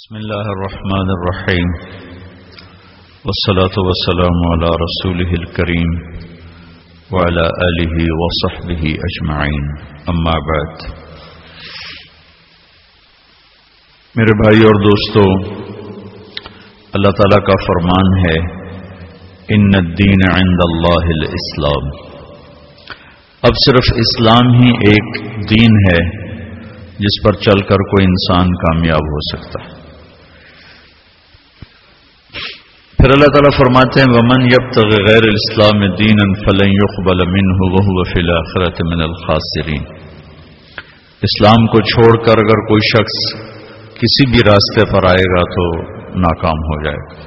بسم الله الرحمن الرحيم والصلاة والسلام على رسوله الكريم وعلى آله وصحبه أجمعين. أما بعد. میرے بھائی اور دوستو، اللہ تعالیٰ کا فرمان ہے ان الدین عند اللہ الاسلام اب صرف اسلام ہی ایک دین ہے، جس پر چل کر کوئی انسان کامیاب ہو سکتا ہے۔ پھر اللہ تعالیٰ فرماتے ہیں، ومن یب غیر الاسلام دین فلن يقبل منه وهو في الاخره من الخاسرین اسلام کو چھوڑ کر اگر کوئی شخص کسی بھی راستے پر آئے گا تو ناکام ہو جائے گا۔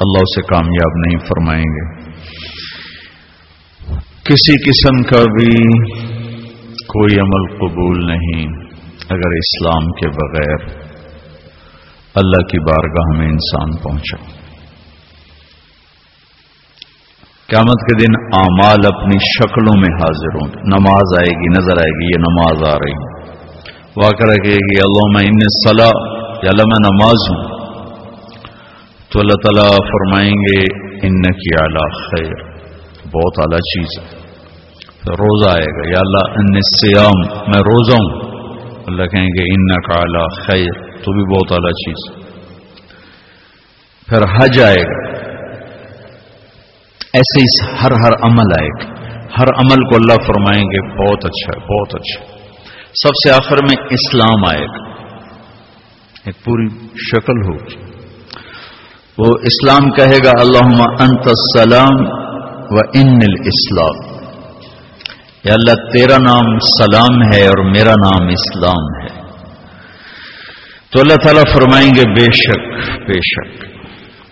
اللہ اسے کامیاب نہیں فرمائیں گے۔ کسی قسم کا بھی کوئی عمل قبول نہیں اگر اسلام کے بغیر اللہ کی بارگاہ میں انسان پہنچا۔ قیامت کے دن اعمال اپنی شکلوں میں حاضر ہوں۔ نماز آئے گی نظر آئے گی یہ نماز آ رہی واقع رکھے گی اللہ میں ان صلاح، یا اللہ میں نماز ہوں۔ تو اللہ تعالیٰ فرمائیں گے ان کی اعلیٰ خیر۔ بہت اعلیٰ چیز ہے۔ روزہ آئے گا۔ یا اللہ ان سیام میں روزہ ہوں۔ اللہ کہیں گے ان کا اعلیٰ خیر۔ تو بھی بہت اعلیٰ چیز پھر حج آئے گا۔ ایسے ہی ہر ہر عمل آئے گا ہر عمل کو اللہ فرمائیں گے، بہت اچھا ہے، بہت اچھا۔ سب سے آخر میں اسلام آئے گا۔ ایک پوری شکل ہوگی۔ وہ اسلام کہے گا اللہ انت السلام و ان الاسلام۔ یا اللہ، تیرا نام سلام ہے اور میرا نام اسلام ہے۔ تو اللہ تعالیٰ فرمائیں گے، بے شک بے شک۔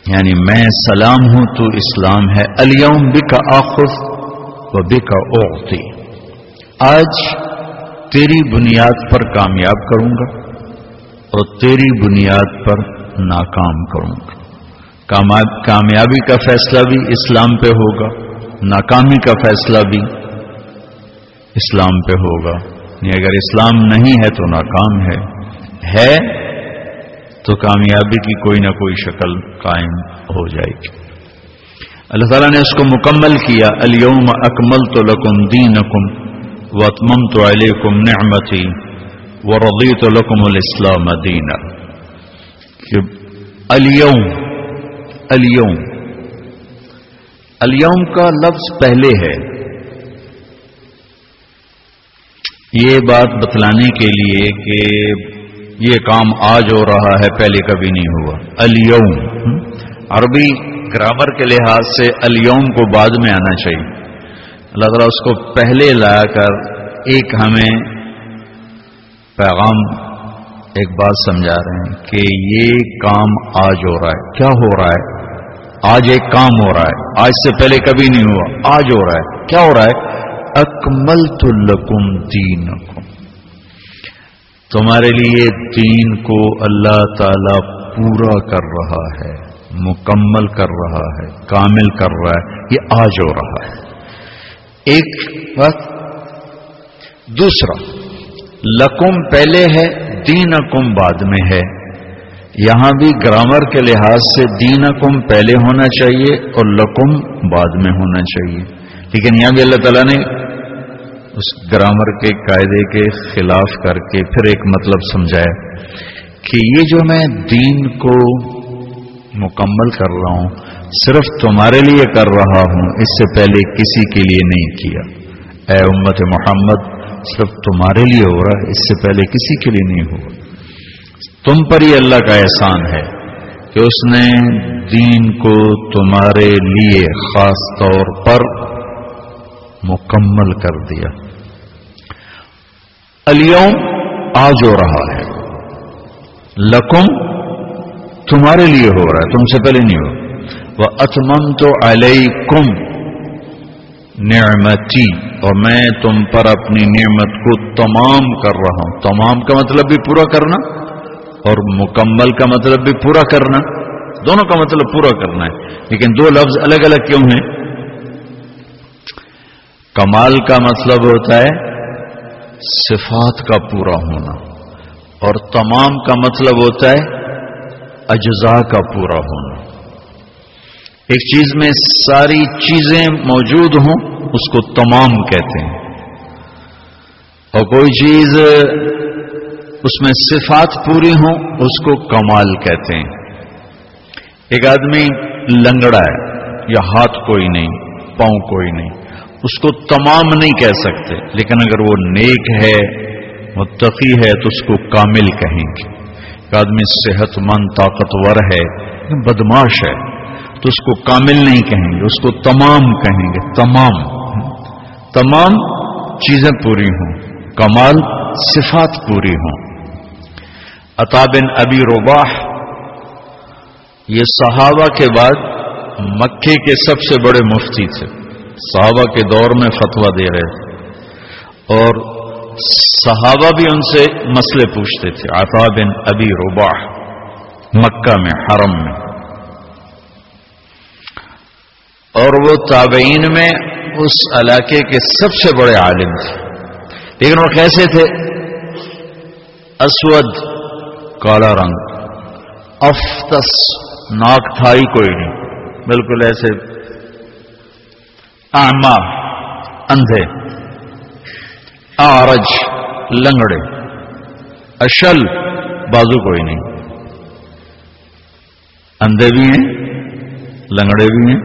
یعنی میں سلام ہوں تو اسلام ہے، الیوم بکا آخف و بکا اوقتی آج تیری بنیاد پر کامیاب کروں گا اور تیری بنیاد پر ناکام کروں گا۔ کامیابی کا فیصلہ بھی اسلام پہ ہوگا، ناکامی کا فیصلہ بھی اسلام پہ ہوگا۔ یعنی اگر اسلام نہیں ہے تو ناکام ہے۔ ہے تو کامیابی کی کوئی نہ کوئی شکل قائم ہو جائے گی۔ اللہ تعالیٰ نے اس کو مکمل کیا۔ الوم اکمل تو لکم دین اکم و اتمم تو علیکم نعمتی و رضی تو لکم الاسلام دین الوم الوم الوم کا لفظ پہلے ہے۔ یہ بات بتلانے کے لیے کہ یہ کام آج ہو رہا ہے، پہلے کبھی نہیں ہوا۔ الیوم عربی گرامر کے لحاظ سے الیوم کو بعد میں آنا چاہیے۔ اللہ تعالیٰ اس کو پہلے لا کر ایک ہمیں پیغام ایک بات سمجھا رہے ہیں کہ یہ کام آج ہو رہا ہے۔ کیا ہو رہا ہے؟ آج ایک کام ہو رہا ہے۔ آج سے پہلے کبھی نہیں ہوا۔ آج ہو رہا ہے۔ کیا ہو رہا ہے؟ اکمل تو لکم دین تمہارے لیے دین کو اللہ تعالی پورا کر رہا ہے، مکمل کر رہا ہے، کامل کر رہا ہے، یہ آج ہو رہا ہے۔ ایک بات، دوسرا، لکم پہلے ہے دین کم بعد میں ہے۔ یہاں بھی گرامر کے لحاظ سے دین کم پہلے ہونا چاہیے اور لکم بعد میں ہونا چاہیے۔ لیکن یہاں بھی اللہ تعالیٰ نے اس گرامر کے قاعدے کے خلاف کر کے پھر ایک مطلب سمجھایا کہ یہ جو میں دین کو مکمل کر رہا ہوں، صرف تمہارے لیے کر رہا ہوں، اس سے پہلے کسی کے لیے نہیں کیا۔ اے امت محمد، صرف تمہارے لیے ہو رہا ہے، اس سے پہلے کسی کے لیے نہیں ہوا۔ تم پر ہی اللہ کا احسان ہے کہ اس نے دین کو تمہارے لیے خاص طور پر مکمل کر دیا۔ الیوم آج ہو رہا ہے۔ لکم تمہارے لیے ہو رہا ہے، تم سے پہلے نہیں ہو۔ وہ اتمن تو علیکم نعمتی اور میں تم پر اپنی نعمت کو تمام کر رہا ہوں۔ تمام کا مطلب بھی پورا کرنا اور مکمل کا مطلب بھی پورا کرنا، دونوں کا مطلب پورا کرنا ہے۔ لیکن دو لفظ الگ الگ کیوں ہیں؟ کمال کا مطلب ہوتا ہے صفات کا پورا ہونا اور تمام کا مطلب ہوتا ہے اجزاء کا پورا ہونا۔ ایک چیز میں ساری چیزیں موجود ہوں، اس کو تمام کہتے ہیں۔ اور کوئی چیز اس میں صفات پوری ہوں، اس کو کمال کہتے ہیں۔ ایک آدمی لنگڑا ہے، یا ہاتھ کوئی نہیں، پاؤں کوئی نہیں۔ اس کو تمام نہیں کہہ سکتے، لیکن اگر وہ نیک ہے، متقی ہے، تو اس کو کامل کہیں گے۔ ایک آدمی صحت مند، طاقتور ہے بدماش ہے، تو اس کو کامل نہیں کہیں گے، اس کو تمام کہیں گے، تمام۔ تمام چیزیں پوری ہوں، کمال، صفات پوری ہوں۔ بن ابی روباح یہ صحابہ کے بعد مکے کے سب سے بڑے مفتی تھے۔ صحابہ کے دور میں فتوا دے رہے تھے۔ اور صحابہ بھی ان سے مسئلے پوچھتے تھے۔ بن ابی روباح مکہ میں، حرم میں۔ اور وہ تابعین میں اس علاقے کے سب سے بڑے عالم تھے۔ لیکن وہ کیسے تھے؟ اسود، کالا رنگ۔ افتس ناک تھائی کوئی نہیں۔ بالکل ایسے آما اندھے، آرج، لنگڑے، اشل، بازو کوئی نہیں۔ اندھے بھی ہیں، لنگڑے بھی ہیں،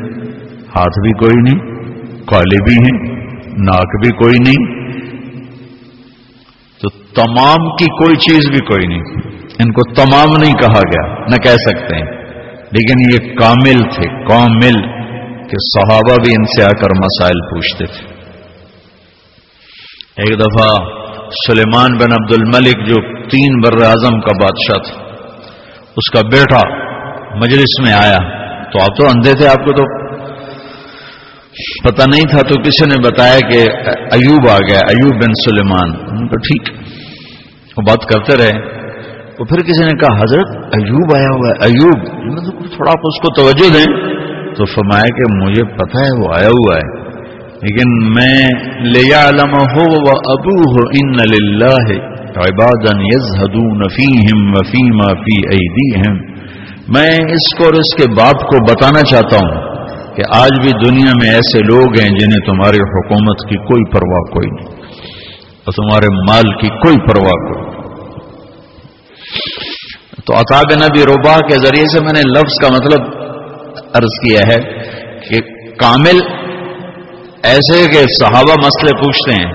ہاتھ بھی کوئی نہیں کالے بھی ہیں، ناک بھی کوئی نہیں۔ تو تمام کی کوئی چیز بھی کوئی نہیں۔ ان کو تمام نہیں کہا گیا، نہ کہہ سکتے ہیں۔ لیکن یہ کامل تھے، کامل۔ کہ صحابہ بھی ان سے آ کر مسائل پوچھتے تھے۔ ایک دفعہ سلیمان بن عبد الملک جو تین بر اعظم کا بادشاہ تھا، اس کا بیٹا مجلس میں آیا۔ تو آپ تو اندھے تھے، آپ کو تو پتہ نہیں تھا۔ تو کسی نے بتایا کہ ایوب آ گیا، ایوب بن سلیمان۔ ان کو ٹھیک۔ وہ بات کرتے رہے۔ تو پھر کسی نے کہا، حضرت ایوب آیا ہوا ہے، ایوب۔ مطلب تھوڑا آپ اس کو توجہ دیں۔ تو فرمایا کہ مجھے پتا ہے وہ آیا ہوا ہے۔ لیکن میں لیا علم ہو و ابو ہو ان عبادن یزہدون فیہم وفیما فی ایدیہم۔ میں اس کو اور اس کے باپ کو بتانا چاہتا ہوں کہ آج بھی دنیا میں ایسے لوگ ہیں جنہیں تمہاری حکومت کی کوئی پرواہ کوئی نہیں۔ اور تمہارے مال کی کوئی پرواہ کوئی نہیں۔ تو اطاب نبی روبا کے ذریعے سے میں نے لفظ کا مطلب عرض کیا ہے کہ کامل ایسے کہ صحابہ مسئلے پوچھتے ہیں،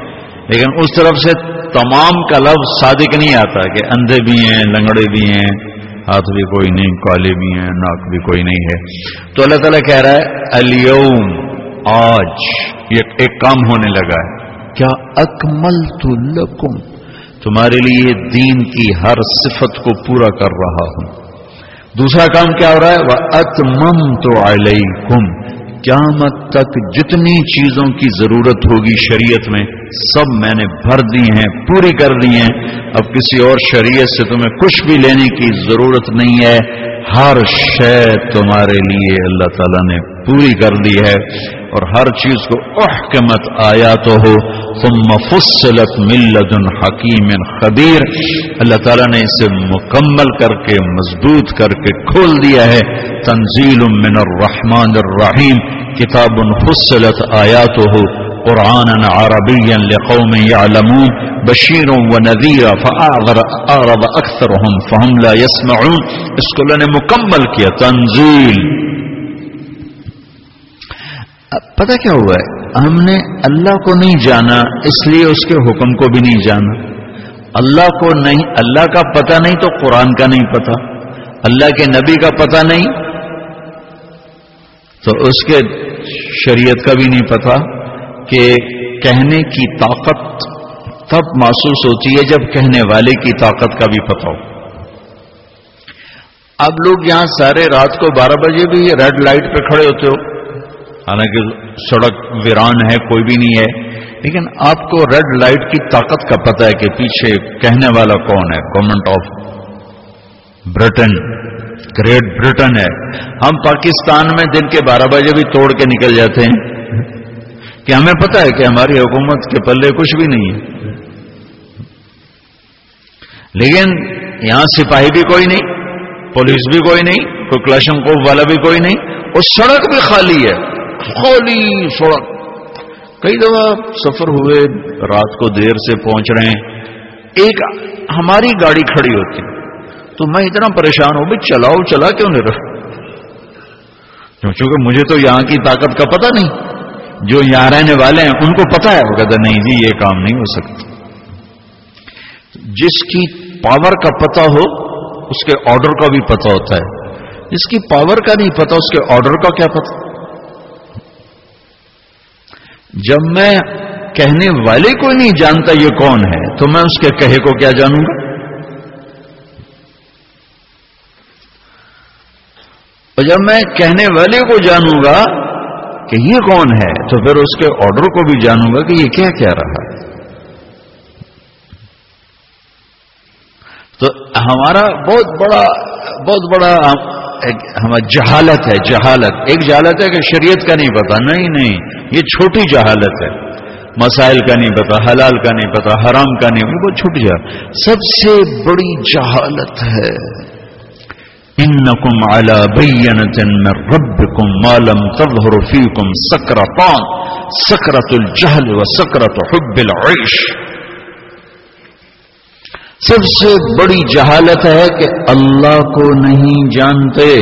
لیکن اس طرف سے تمام کا لفظ صادق نہیں آتا کہ اندھے بھی ہیں، لنگڑے بھی ہیں، ہاتھ بھی کوئی نہیں، کالے بھی ہیں، ناک بھی کوئی نہیں ہے۔ تو اللہ تعالیٰ کہہ رہا ہے، اليوم، آج یہ ایک کام ہونے لگا ہے۔ کیا اکمل تو لکم؟ تمہارے لیے دین کی ہر صفت کو پورا کر رہا ہوں۔ دوسرا کام کیا ہو رہا ہے؟ وہ اتمم تو علیکم قیامت تک جتنی چیزوں کی ضرورت ہوگی شریعت میں، سب میں نے بھر دی ہیں، پوری کر دی ہیں۔ اب کسی اور شریعت سے تمہیں کچھ بھی لینے کی ضرورت نہیں ہے۔ ہر شے تمہارے لیے اللہ تعالیٰ نے پوری کر دی ہے۔ اور ہر چیز کو احکمت آیا تو ہو ثم فصلت ملت حکیم خبیر۔ اللہ تعالیٰ نے اسے مکمل کر کے، مضبوط کر کے کھول دیا ہے۔ تنزیل من الرحمن الرحیم۔ کتاب فصلت آیا تو ہو قرآن عربی لقوم يعلمون بشیر و نذیر فاعرض اکثرهم، فهم لا يسمعون اس کو اللہ نے مکمل کیا، تنزیل۔ پتہ کیا ہوا ہے؟ ہم نے اللہ کو نہیں جانا، اس لیے اس کے حکم کو بھی نہیں جانا۔ اللہ کو نہیں، اللہ کا پتہ نہیں تو قرآن کا نہیں پتا اللہ کے نبی کا پتہ نہیں تو اس کے شریعت کا بھی نہیں پتا کہ کہنے کی طاقت تب محسوس ہوتی ہے جب کہنے والے کی طاقت کا بھی پتہ ہو۔ اب لوگ یہاں سارے رات کو بارہ بجے بھی ریڈ لائٹ پہ کھڑے ہوتے ہو۔ حالانکہ سڑک ویران ہے، کوئی بھی نہیں ہے۔ لیکن آپ کو ریڈ لائٹ کی طاقت کا پتہ ہے کہ پیچھے کہنے والا کون ہے؟ Government of Britain, Great Britain ہے۔ ہم پاکستان میں دن کے بارہ بجے بھی توڑ کے نکل جاتے ہیں۔ کہ ہمیں پتہ ہے کہ ہماری حکومت کے پلے کچھ بھی نہیں ہے۔ لیکن یہاں سپاہی بھی کوئی نہیں، پولیس بھی کوئی نہیں، کوئی کلاشن کوف والا بھی کوئی نہیں، اور سڑک بھی خالی ہے۔ خالی سڑک۔ کئی دفعہ سفر ہوئے، رات کو دیر سے پہنچ رہے ہیں، ایک ہماری گاڑی کھڑی ہوتی۔ تو میں اتنا پریشان ہوں بھائی چلاؤ، چلا کیوں نہیں رہا؟ چونکہ مجھے تو یہاں کی طاقت کا پتہ نہیں۔ جو یہاں رہنے والے ہیں، ان کو پتا ہے۔ وہ کہتے نہیں جی یہ کام نہیں ہو سکتا۔ جس کی پاور کا پتہ ہو، اس کے آرڈر کا بھی پتہ ہوتا ہے۔ جس کی پاور کا نہیں پتا اس کے آرڈر کا کیا پتا جب میں کہنے والے کو نہیں جانتا یہ کون ہے، تو میں اس کے کہے کو کیا جانوں گا؟ اور جب میں کہنے والے کو جانوں گا کہ یہ کون ہے، تو پھر اس کے آرڈر کو بھی جانوں گا کہ یہ کیا کیا رہا ہے۔ تو ہمارا بہت بڑا بہت بڑا ہمارا جہالت ہے، جہالت۔ ایک جہالت ہے کہ شریعت کا نہیں پتا۔ نہیں نہیں۔ یہ چھوٹی جہالت ہے۔ مسائل کا نہیں پتا، حلال کا نہیں پتا، حرام کا نہیں۔ بہت چھوٹی جہالت۔ سب سے بڑی جہالت ہے۔ انکم علی بینت من ربکم ما لم تظہر فیکم سکرتان سکرت الجہل و سکرت حب العیش۔ سب سے بڑی جہالت ہے کہ اللہ کو نہیں جانتے۔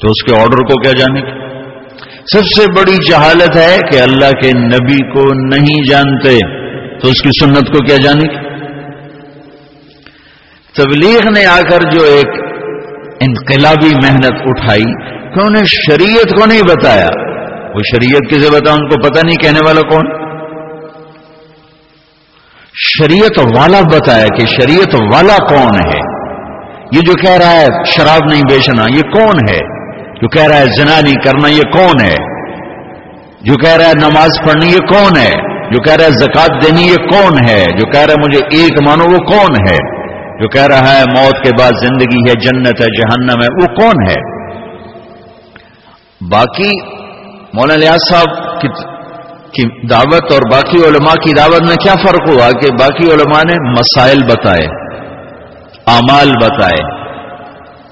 تو اس کے آرڈر کو کیا جانے کی سب سے بڑی جہالت ہے کہ اللہ کے نبی کو نہیں جانتے۔ تو اس کی سنت کو کیا جانے کی تبلیغ نے آ کر جو ایک انقلابی محنت اٹھائی کہ انہیں شریعت کو نہیں بتایا؟ وہ شریعت کسے بتا ان کو پتہ نہیں کہنے والا کون؟ شریعت والا بتایا کہ شریعت والا کون ہے؟ یہ جو کہہ رہا ہے شراب نہیں بیچنا، یہ کون ہے؟ جو کہہ رہا ہے زنا نہیں کرنا، یہ کون ہے؟ جو کہہ رہا ہے نماز پڑھنی، یہ کون ہے؟ جو کہہ رہا ہے زکات دینی، یہ کون ہے؟ جو کہہ رہا ہے مجھے ایک مانو، وہ کون ہے؟ جو کہہ رہا ہے موت کے بعد زندگی ہے، جنت ہے، جہنم ہے، وہ کون ہے؟ باقی مولانا لیاز صاحب کی دعوت اور باقی علماء کی دعوت میں کیا فرق ہوا کہ باقی علماء نے مسائل بتائے، اعمال بتائے،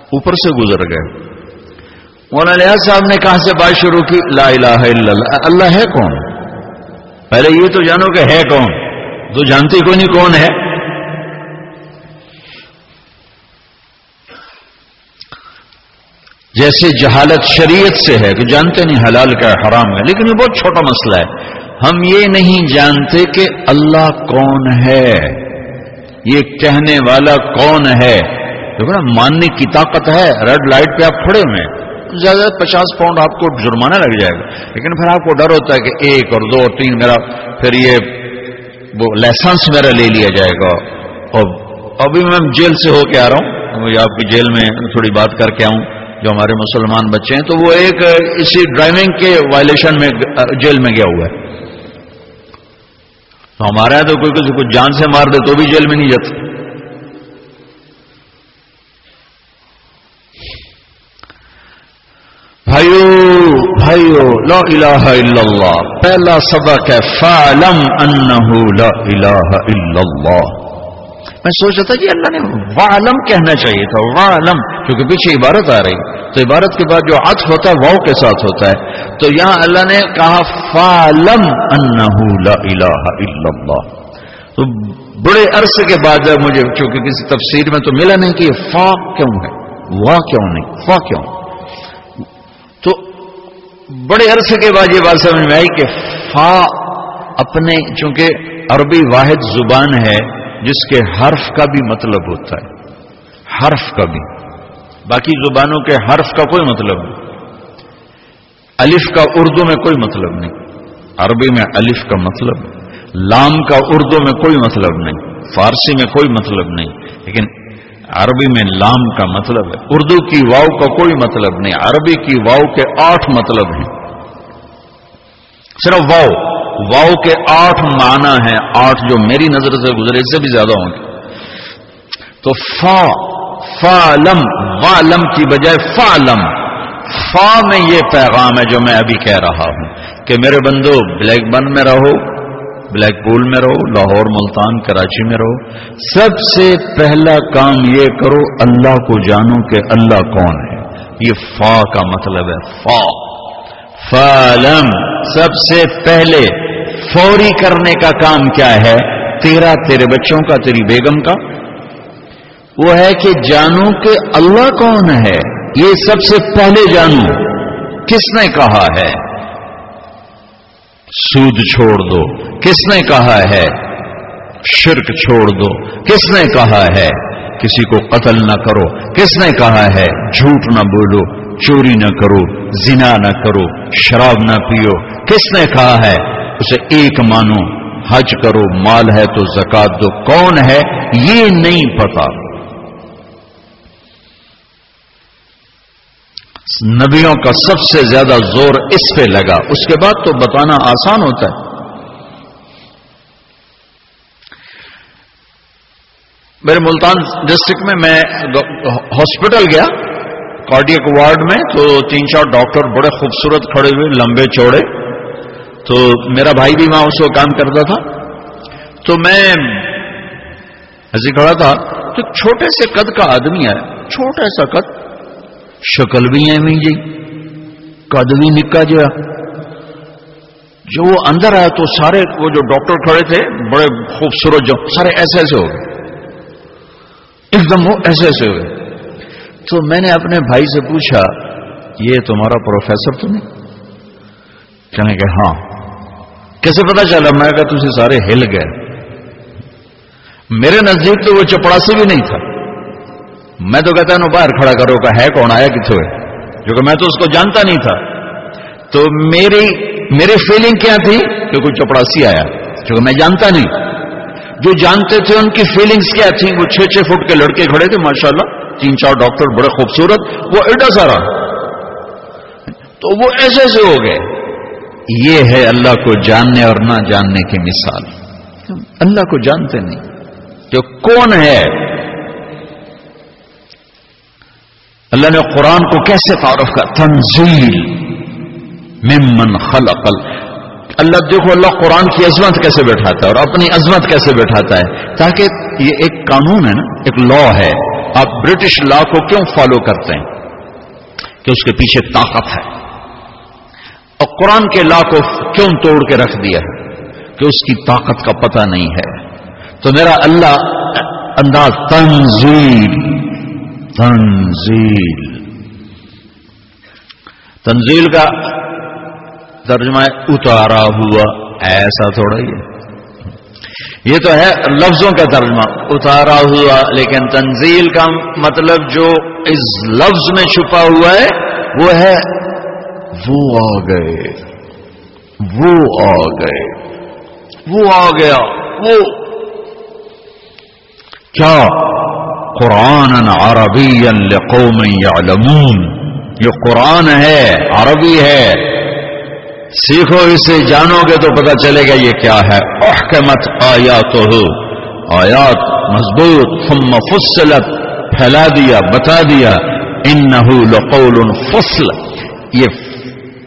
اوپر سے گزر گئے۔ مولانا صاحب نے کہاں سے بات شروع کی؟ لا الہ الا اللہ۔ اللہ ہے کون؟ پہلے یہ تو جانو کہ ہے کون۔ تو جانتی کو نہیں کون ہے؟ جیسے جہالت شریعت سے ہے تو جانتے نہیں حلال کا حرام ہے، لیکن یہ بہت چھوٹا مسئلہ ہے۔ ہم یہ نہیں جانتے کہ اللہ کون ہے۔ یہ کہنے والا کون ہے؟ دیکھو نا ماننے کی طاقت ہے۔ ریڈ لائٹ پہ آپ کھڑے ہوئے زیادہ پچاس پاؤنڈ آپ کو جرمانہ لگ جائے گا۔ لیکن پھر آپ کو ڈر ہوتا ہے کہ ایک اور دو اور تین میرا پھر یہ وہ لائسنس میرا لے لیا جائے گا۔ اور ابھی میں جیل سے ہو کے آ رہا ہوں۔ مجھے آپ کی جیل میں تھوڑی بات کر کے آؤں۔ جو ہمارے مسلمان بچے ہیں، تو وہ ایک اسی ڈرائیونگ کے وائلیشن میں جیل میں گیا ہوا ہے۔ تو ہمارا تو کوئی کسی کو جان سے مار دے تو بھی جیل میں نہیں جاتا۔ بھائیو بھائیو، لا الہ الا اللہ۔ پہلا سبق ہے، فعلم انہو لا الہ الا اللہ۔ میں سوچ رہا تھا کہ اللہ نے وعلم کہنا چاہیے تھا، وعلم، کیونکہ پیچھے عبارت آ رہی۔ تو عبارت کے بعد جو عطف ہوتا ہے واؤ کے ساتھ ہوتا ہے۔ تو یہاں اللہ نے کہا، فعلم انہو لا الہ الا اللہ تو بڑے عرصے کے بعد مجھے چونکہ کسی تفسیر میں تو ملا نہیں کہ فا کیوں ہے، وا کیوں نہیں، فا کیوں۔ تو بڑے عرصے کے بعد یہ بات سمجھ میں آئی کہ فا اپنے، چونکہ عربی واحد زبان ہے جس کے حرف کا بھی مطلب ہوتا ہے۔ حرف کا بھی۔ باقی زبانوں کے حرف کا کوئی مطلب نہیں۔ الف کا اردو میں کوئی مطلب نہیں۔ عربی میں الف کا مطلب۔ لام کا اردو میں کوئی مطلب نہیں۔ فارسی میں کوئی مطلب نہیں۔ لیکن عربی میں لام کا مطلب ہے۔ اردو کی واؤ کا کوئی مطلب نہیں۔ عربی کی واؤ کے آٹھ مطلب ہیں۔ صرف واؤ واؤ کے آٹھ معنی ہیں، آٹھ جو میری نظر سے گزرے، اس سے بھی زیادہ ہوں گے۔ تو فا فا لم والم کی بجائے فا لم۔ فا میں یہ پیغام ہے جو میں ابھی کہہ رہا ہوں کہ میرے بندو، بلیک بن میں رہو، بلیک پول میں رہو، لاہور، ملتان، کراچی میں رہو۔ سب سے پہلا کام یہ کرو، اللہ کو جانو کہ اللہ کون ہے۔ یہ فا کا مطلب ہے، فا۔ فالم سب سے پہلے فوری کرنے کا کام کیا ہے؟ تیرا، تیرے بچوں کا، تیری بیگم کا؟ وہ ہے کہ جانو کہ اللہ کون ہے؟ یہ سب سے پہلے جانو کس نے کہا ہے؟ سود چھوڑ دو، کس نے کہا ہے؟ شرک چھوڑ دو، کس نے کہا ہے؟ کسی کو قتل نہ کرو، کس نے کہا ہے؟ جھوٹ نہ بولو چوری نہ کرو، زنا نہ کرو، شراب نہ پیو۔ کس نے کہا ہے؟ اسے ایک مانو، حج کرو، مال ہے تو زکات دو۔ کون ہے؟ یہ نہیں پتا۔ نبیوں کا سب سے زیادہ زور اس پہ لگا۔ اس کے بعد تو بتانا آسان ہوتا ہے۔ میرے ملتان ڈسٹرکٹ میں میں ہاسپٹل گیا۔ کارڈیک وارڈ میں تو تین چار ڈاکٹر بڑے خوبصورت کھڑے ہوئے، لمبے چوڑے۔ تو میرا بھائی بھی وہاں اس کو کام کرتا تھا۔ تو میں ایسے کھڑا تھا۔ تو چھوٹے سے قد کا آدمی ہے، چھوٹا سا قد۔ شکل بھی ایویں جی قد بھی نکا جا۔ جو وہ اندر آیا تو سارے وہ جو ڈاکٹر کھڑے تھے، بڑے خوبصورت جو، سارے ایسے ایسے ہو گئے۔ ایک دم وہ ایسے ایسے ہو گئے تو میں نے اپنے بھائی سے پوچھا، یہ تمہارا پروفیسر تو نہیں؟ کہنے کہ ہاں۔ کیسے پتا چلا؟ میں کہا تجھے سارے ہل گئے۔ میرے نزدیک تو وہ چپڑاسی بھی نہیں تھا۔ میں تو کہتا ہوں باہر کھڑا کرو کا ہے کون؟ آیا کتوں کیونکہ میں تو اس کو جانتا نہیں تھا۔ تو میری میری فیلنگ کیا تھی؟ کہ کوئی چپڑاسی آیا کیونکہ میں جانتا نہیں۔ جو جانتے تھے، ان کی فیلنگز کیا تھیں؟ وہ چھ چھ فٹ کے لڑکے کھڑے تھے، ماشاءاللہ۔ تین چار ڈاکٹر بڑے خوبصورت، وہ ایڈا سارا۔ تو وہ ایسے ایسے ہو گئے۔ یہ ہے اللہ کو جاننے اور نہ جاننے کی مثال۔ اللہ کو جانتے نہیں۔ جو کون ہے؟ اللہ نے قرآن کو کیسے تعارف کا تنزیل ممن خلق اللہ دیکھو، اللہ قرآن کی عظمت کیسے بیٹھاتا ہے اور اپنی عظمت کیسے بیٹھاتا ہے؟ تاکہ یہ ایک قانون ہے نا، ایک لا ہے۔ آپ برٹش لا کو کیوں فالو کرتے ہیں؟ کہ اس کے پیچھے طاقت ہے۔ اور قرآن کے لا کو کیوں توڑ کے رکھ دیا ہے؟ کہ اس کی طاقت کا پتہ نہیں ہے۔ تو میرا اللہ انداز تنزیل تنزیل۔ تنزیل کا ترجمہ اتارا ہوا، ایسا تھوڑا ہی ہے۔ یہ تو ہے لفظوں کا ترجمہ، اتارا ہوا، لیکن تنزیل کا مطلب جو اس لفظ میں چھپا ہوا ہے، وہ ہے، وہ آ گئے، وہ آ گئے، وہ آ گیا، وہ۔ کیا؟ قرآن عربی لقوم یعلمون۔ یہ قرآن ہے، عربی ہے۔ سیکھو اسے، جانو گے تو پتہ چلے گا یہ کیا ہے۔ احکمت آیات ہو آیات مضبوط، ثم فصلت، پھیلا دیا، بتا دیا۔ انہو لقول فصل۔ یہ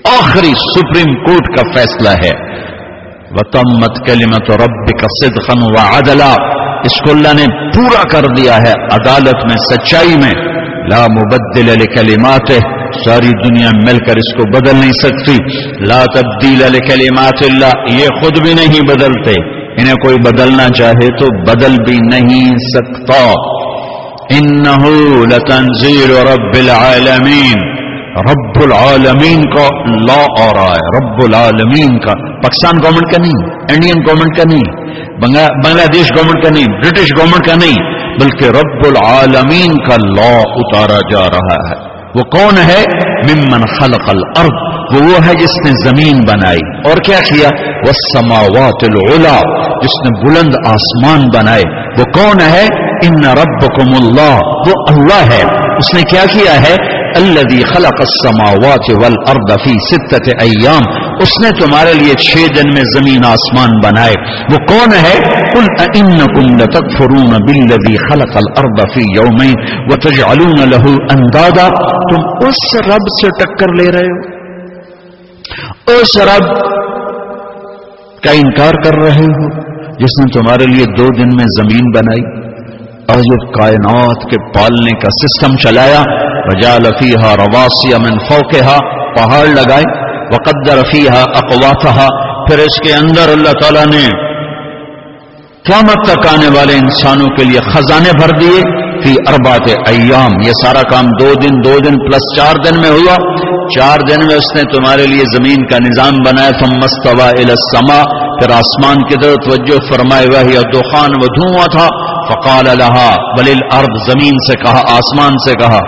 آخری سپریم کورٹ کا فیصلہ ہے۔ وتمت کلمت ربک صدقا وعدلا۔ اس کو اللہ نے پورا کر دیا ہے، عدالت میں، سچائی میں۔ لا مبدل لکلمات ساری دنیا مل کر اس کو بدل نہیں سکتی۔ لا تبدیل لکلمات اللہ، یہ خود بھی نہیں بدلتے۔ انہیں کوئی بدلنا چاہے تو بدل بھی نہیں سکتا۔ انہو لتنزیل رب العالمین۔ رب العالمین کا لا آ رہا ہے رب العالمین کا۔ پاکستان گورنمنٹ کا نہیں انڈین گورنمنٹ کا نہیں بنگلہ دیش گورنمنٹ کا نہیں برٹش گورنمنٹ کا نہیں، بلکہ رب العالمین کا لا اتارا جا رہا ہے۔ وہ کون ہے؟ ممن خلق الارض، وہ وہ ہے جس نے زمین بنائی۔ اور کیا کیا؟ وہ سماوات جس نے بلند آسمان بنائے۔ وہ کون ہے؟ ان ربکم اللہ وہ اللہ ہے۔ اس نے کیا کیا ہے؟ الذي خلق السماوات والارض في سته ایام اس نے تمہارے لیے چھ دن میں زمین آسمان بنائے۔ وہ کون ہے؟ قل انکم لتکفرون بالذي خلق الارض في يومين وتجعلون له اندادا۔ تم اس رب سے ٹکر لے رہے ہو۔ اس رب کا انکار کر رہے ہو جس نے تمہارے لیے دو دن میں زمین بنائی۔ اور یہ کائنات کے پالنے کا سسٹم چلایا وجا لفیحہ رواسی امن فوقہ پہاڑ لگائے۔ وقد رفیحہ اقوافہ پھر اس کے اندر اللہ تعالیٰ نے قیامت تک آنے والے انسانوں کے لیے خزانے بھر دیے فی اربات ایام۔ یہ سارا کام دو دن دو دن پلس چار دن میں ہوا۔ چار دن میں اس نے تمہارے لیے زمین کا نظام بنایا۔ تھا مستوا السما پھر آسمان کی طرف توجہ فرمائے، وہی دخان و دھواں تھا۔ فقال اللہ ولیل ارد زمین سے کہا، آسمان سے کہا۔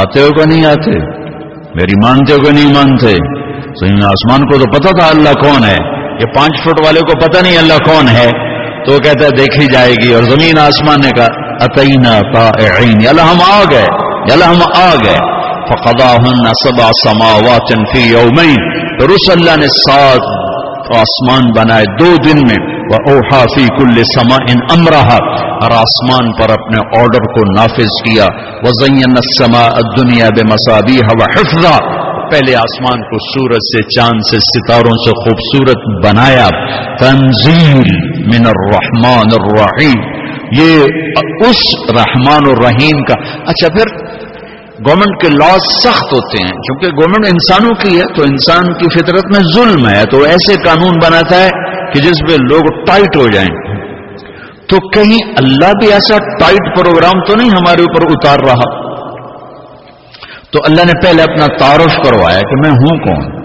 آتے ہو کہ نہیں آتے؟ میری مانتے ہو کہ نہیں مانتے؟ آسمان کو تو پتا تھا اللہ کون ہے۔ یہ پانچ فٹ والے کو پتہ نہیں اللہ کون ہے۔ تو وہ کہتا ہے دیکھی جائے گی اور زمین آسمان نے کہا، اتینا طائعین اللہ ہم آ گئے اللہ ہم آ گئے۔ فقضاہن سبع سماوات فی یومین۔ پھر اس اللہ نے سات آسمان بنائے دو دن میں۔ وَأَوْحَا فِي كُلِّ سَمَاءٍ أَمْرَهَا۔ اور آسمان پر اپنے آرڈر کو نافذ کیا۔ وزین وَزَيَّنَّ السَّمَاءَ الدُّنْيَا بِمَصَابِيهَا وَحِفْظًا۔ پہلے آسمان کو سورج سے چاند سے ستاروں سے خوبصورت بنایا، تنزیل من الرحمن الرحیم۔ یہ اس رحمان الرحیم کا۔ اچھا پھر گورنمنٹ کے لاز سخت ہوتے ہیں، چونکہ گورنمنٹ انسانوں کی ہے، تو انسان کی فطرت میں ظلم ہے۔ تو ایسے قانون بناتا ہے کہ جس میں لوگ ٹائٹ ہو جائیں۔ تو کہیں اللہ بھی ایسا ٹائٹ پروگرام تو نہیں ہمارے اوپر اتار رہا؟ تو اللہ نے پہلے اپنا تعارف کروایا کہ میں ہوں کون؟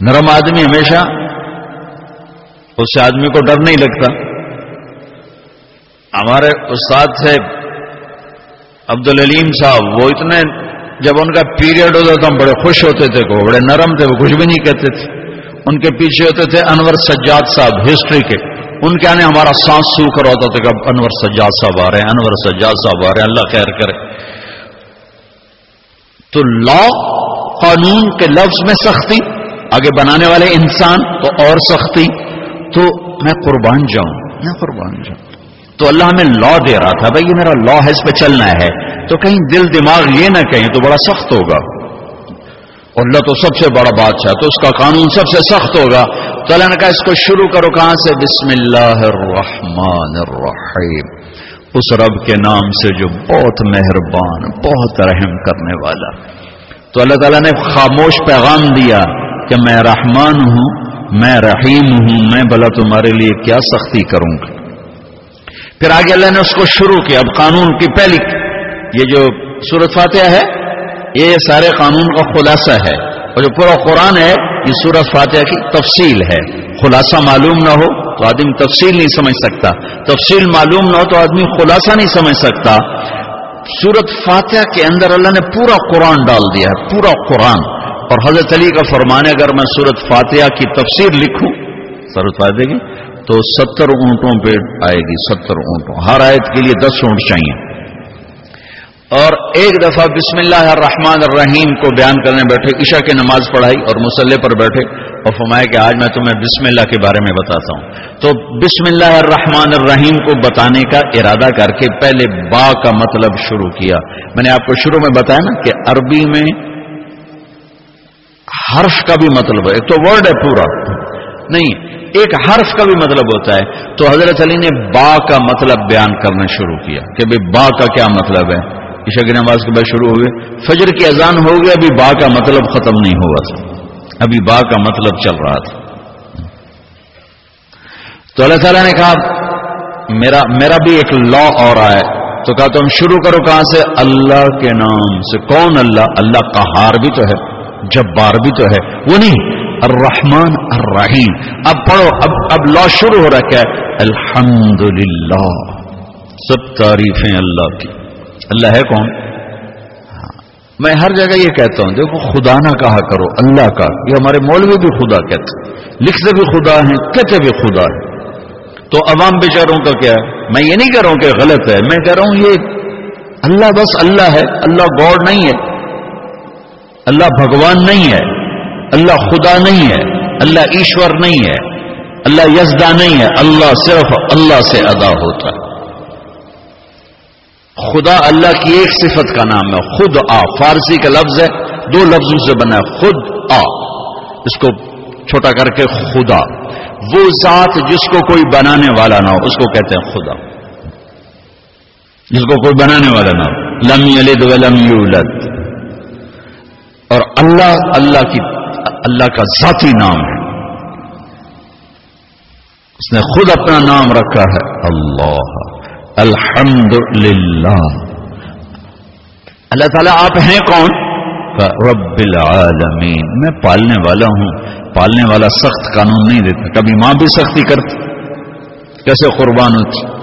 نرم آدمی ہمیشہ اس آدمی کو ڈر نہیں لگتا۔ ہمارے استاد تھے عبد العلیم صاحب، وہ اتنے جب ان کا پیریڈ ہوتا تو ہم بڑے خوش ہوتے تھے، وہ بڑے نرم تھے، وہ کچھ بھی نہیں کہتے تھے۔ ان کے پیچھے ہوتے تھے انور سجاد صاحب ہسٹری کے۔ ان کے آنے ہمارا سانس سوکھ رہا ہوتا تھا کہ انور سجاد صاحب آ رہے ہیں، انور سجاد صاحب آ رہے ہیں، اللہ خیر کرے۔ تو لا قانون کے لفظ میں سختی، آگے بنانے والے انسان تو اور سختی، تو میں قربان جاؤں، میں قربان جاؤں۔ تو اللہ ہمیں لا دے رہا تھا، بھائی یہ میرا لا ہے، اس پہ چلنا ہے۔ تو کہیں دل دماغ یہ نہ کہیں تو بڑا سخت ہوگا۔ اللہ تو سب سے بڑا بادشاہ، تو اس کا قانون سب سے سخت ہوگا۔ تو اللہ نے کہا اس کو شروع کرو کہاں سے؟ بسم اللہ الرحمن الرحیم۔ اس رب کے نام سے جو بہت مہربان، بہت رحم کرنے والا۔ تو اللہ تعالیٰ نے خاموش پیغام دیا کہ میں رحمان ہوں، میں رحیم ہوں، میں بلا تمہارے لیے کیا سختی کروں گا۔ پھر آگے اللہ نے اس کو شروع کیا۔ اب قانون کی پہلی، یہ جو سورت فاتحہ ہے، یہ سارے قانون کا خلاصہ ہے۔ اور جو پورا قرآن ہے، یہ سورت فاتحہ کی تفصیل ہے۔ خلاصہ معلوم نہ ہو تو آدمی تفصیل نہیں سمجھ سکتا۔ تفصیل معلوم نہ ہو تو آدمی خلاصہ نہیں سمجھ سکتا۔ سورت فاتحہ کے اندر اللہ نے پورا قرآن ڈال دیا ہے، پورا قرآن۔ اور حضرت علی کا فرمانے اگر میں سورت فاتحہ کی تفسیر لکھوں، سورت فاتحہ کی تو ستر اونٹوں پہ آئے گی، ستر اونٹوں۔ ہر آیت کے لیے دس اونٹ چاہیے۔ اور ایک دفعہ بسم اللہ الرحمن الرحیم کو بیان کرنے بیٹھے، عشاء کی نماز پڑھائی اور مسلح پر بیٹھے۔ اور فرمایا کہ آج میں تمہیں بسم اللہ کے بارے میں بتاتا ہوں۔ تو بسم اللہ الرحمن الرحیم کو بتانے کا ارادہ کر کے پہلے با کا مطلب شروع کیا۔ میں نے آپ کو شروع میں بتایا نا کہ عربی میں حرف کا بھی مطلب ہے۔ تو ورڈ ہے پورا۔ نہیں، ایک حرف کا بھی مطلب ہوتا ہے۔ تو حضرت علی نے با کا مطلب بیان کرنا شروع کیا کہ بھائی با کا کیا مطلب ہے۔ عشاء کی نماز کے بعد شروع ہوئے فجر کی اذان ہو گیا ابھی با کا مطلب ختم نہیں ہوا تھا۔ ابھی با کا مطلب چل رہا تھا۔ تو اللہ تعالیٰ نے کہا، میرا میرا بھی ایک لا اور آئے تو کہا، تم شروع کرو کہاں سے؟ اللہ کے نام سے۔ کون اللہ؟ اللہ کا ہار بھی تو ہے، جبار بھی تو ہے۔ وہ نہیں، الرحمن الرحیم۔ اب پڑھو، اب اب لا شروع ہو رہا کیا؟ الحمد سب تعریفیں اللہ کی۔ اللہ ہے کون؟ میں ہر جگہ یہ کہتا ہوں، دیکھو خدا نہ کہا کرو، اللہ کا، یہ ہمارے مولوی بھی خدا کہتے لکھتے بھی خدا ہیں، کہتے بھی خدا ہے تو عوام بیچاروں کا کیا ہے؟ میں یہ نہیں کہہ رہا ہوں کہ غلط ہے، میں کہہ رہا ہوں یہ اللہ بس اللہ ہے، اللہ گاڈ نہیں ہے۔ اللہ بھگوان نہیں ہے، اللہ خدا نہیں ہے، اللہ ایشور نہیں ہے، اللہ یزدہ نہیں ہے۔ اللہ صرف اللہ سے ادا ہوتا ہے۔ خدا اللہ کی ایک صفت کا نام ہے خود آ، فارسی کا لفظ ہے، دو لفظوں سے بنا ہے خود آ۔ اس کو چھوٹا کر کے خدا۔ وہ ذات جس کو کوئی بنانے والا نہ ہو، اس کو کہتے ہیں خدا۔ جس کو کوئی بنانے والا نہ ہو۔ لم یلد ولم یولد۔ اور اللہ اللہ کی، اللہ کا ذاتی نام ہے۔ اس نے خود اپنا نام رکھا ہے، اللہ۔ الحمد للہ اللہ تعالیٰ آپ ہیں کون؟ رب العالمین۔ میں پالنے والا ہوں۔ پالنے والا سخت قانون نہیں دیتا۔ کبھی ماں بھی سختی کرتی۔ کیسے قربان ہوتی؟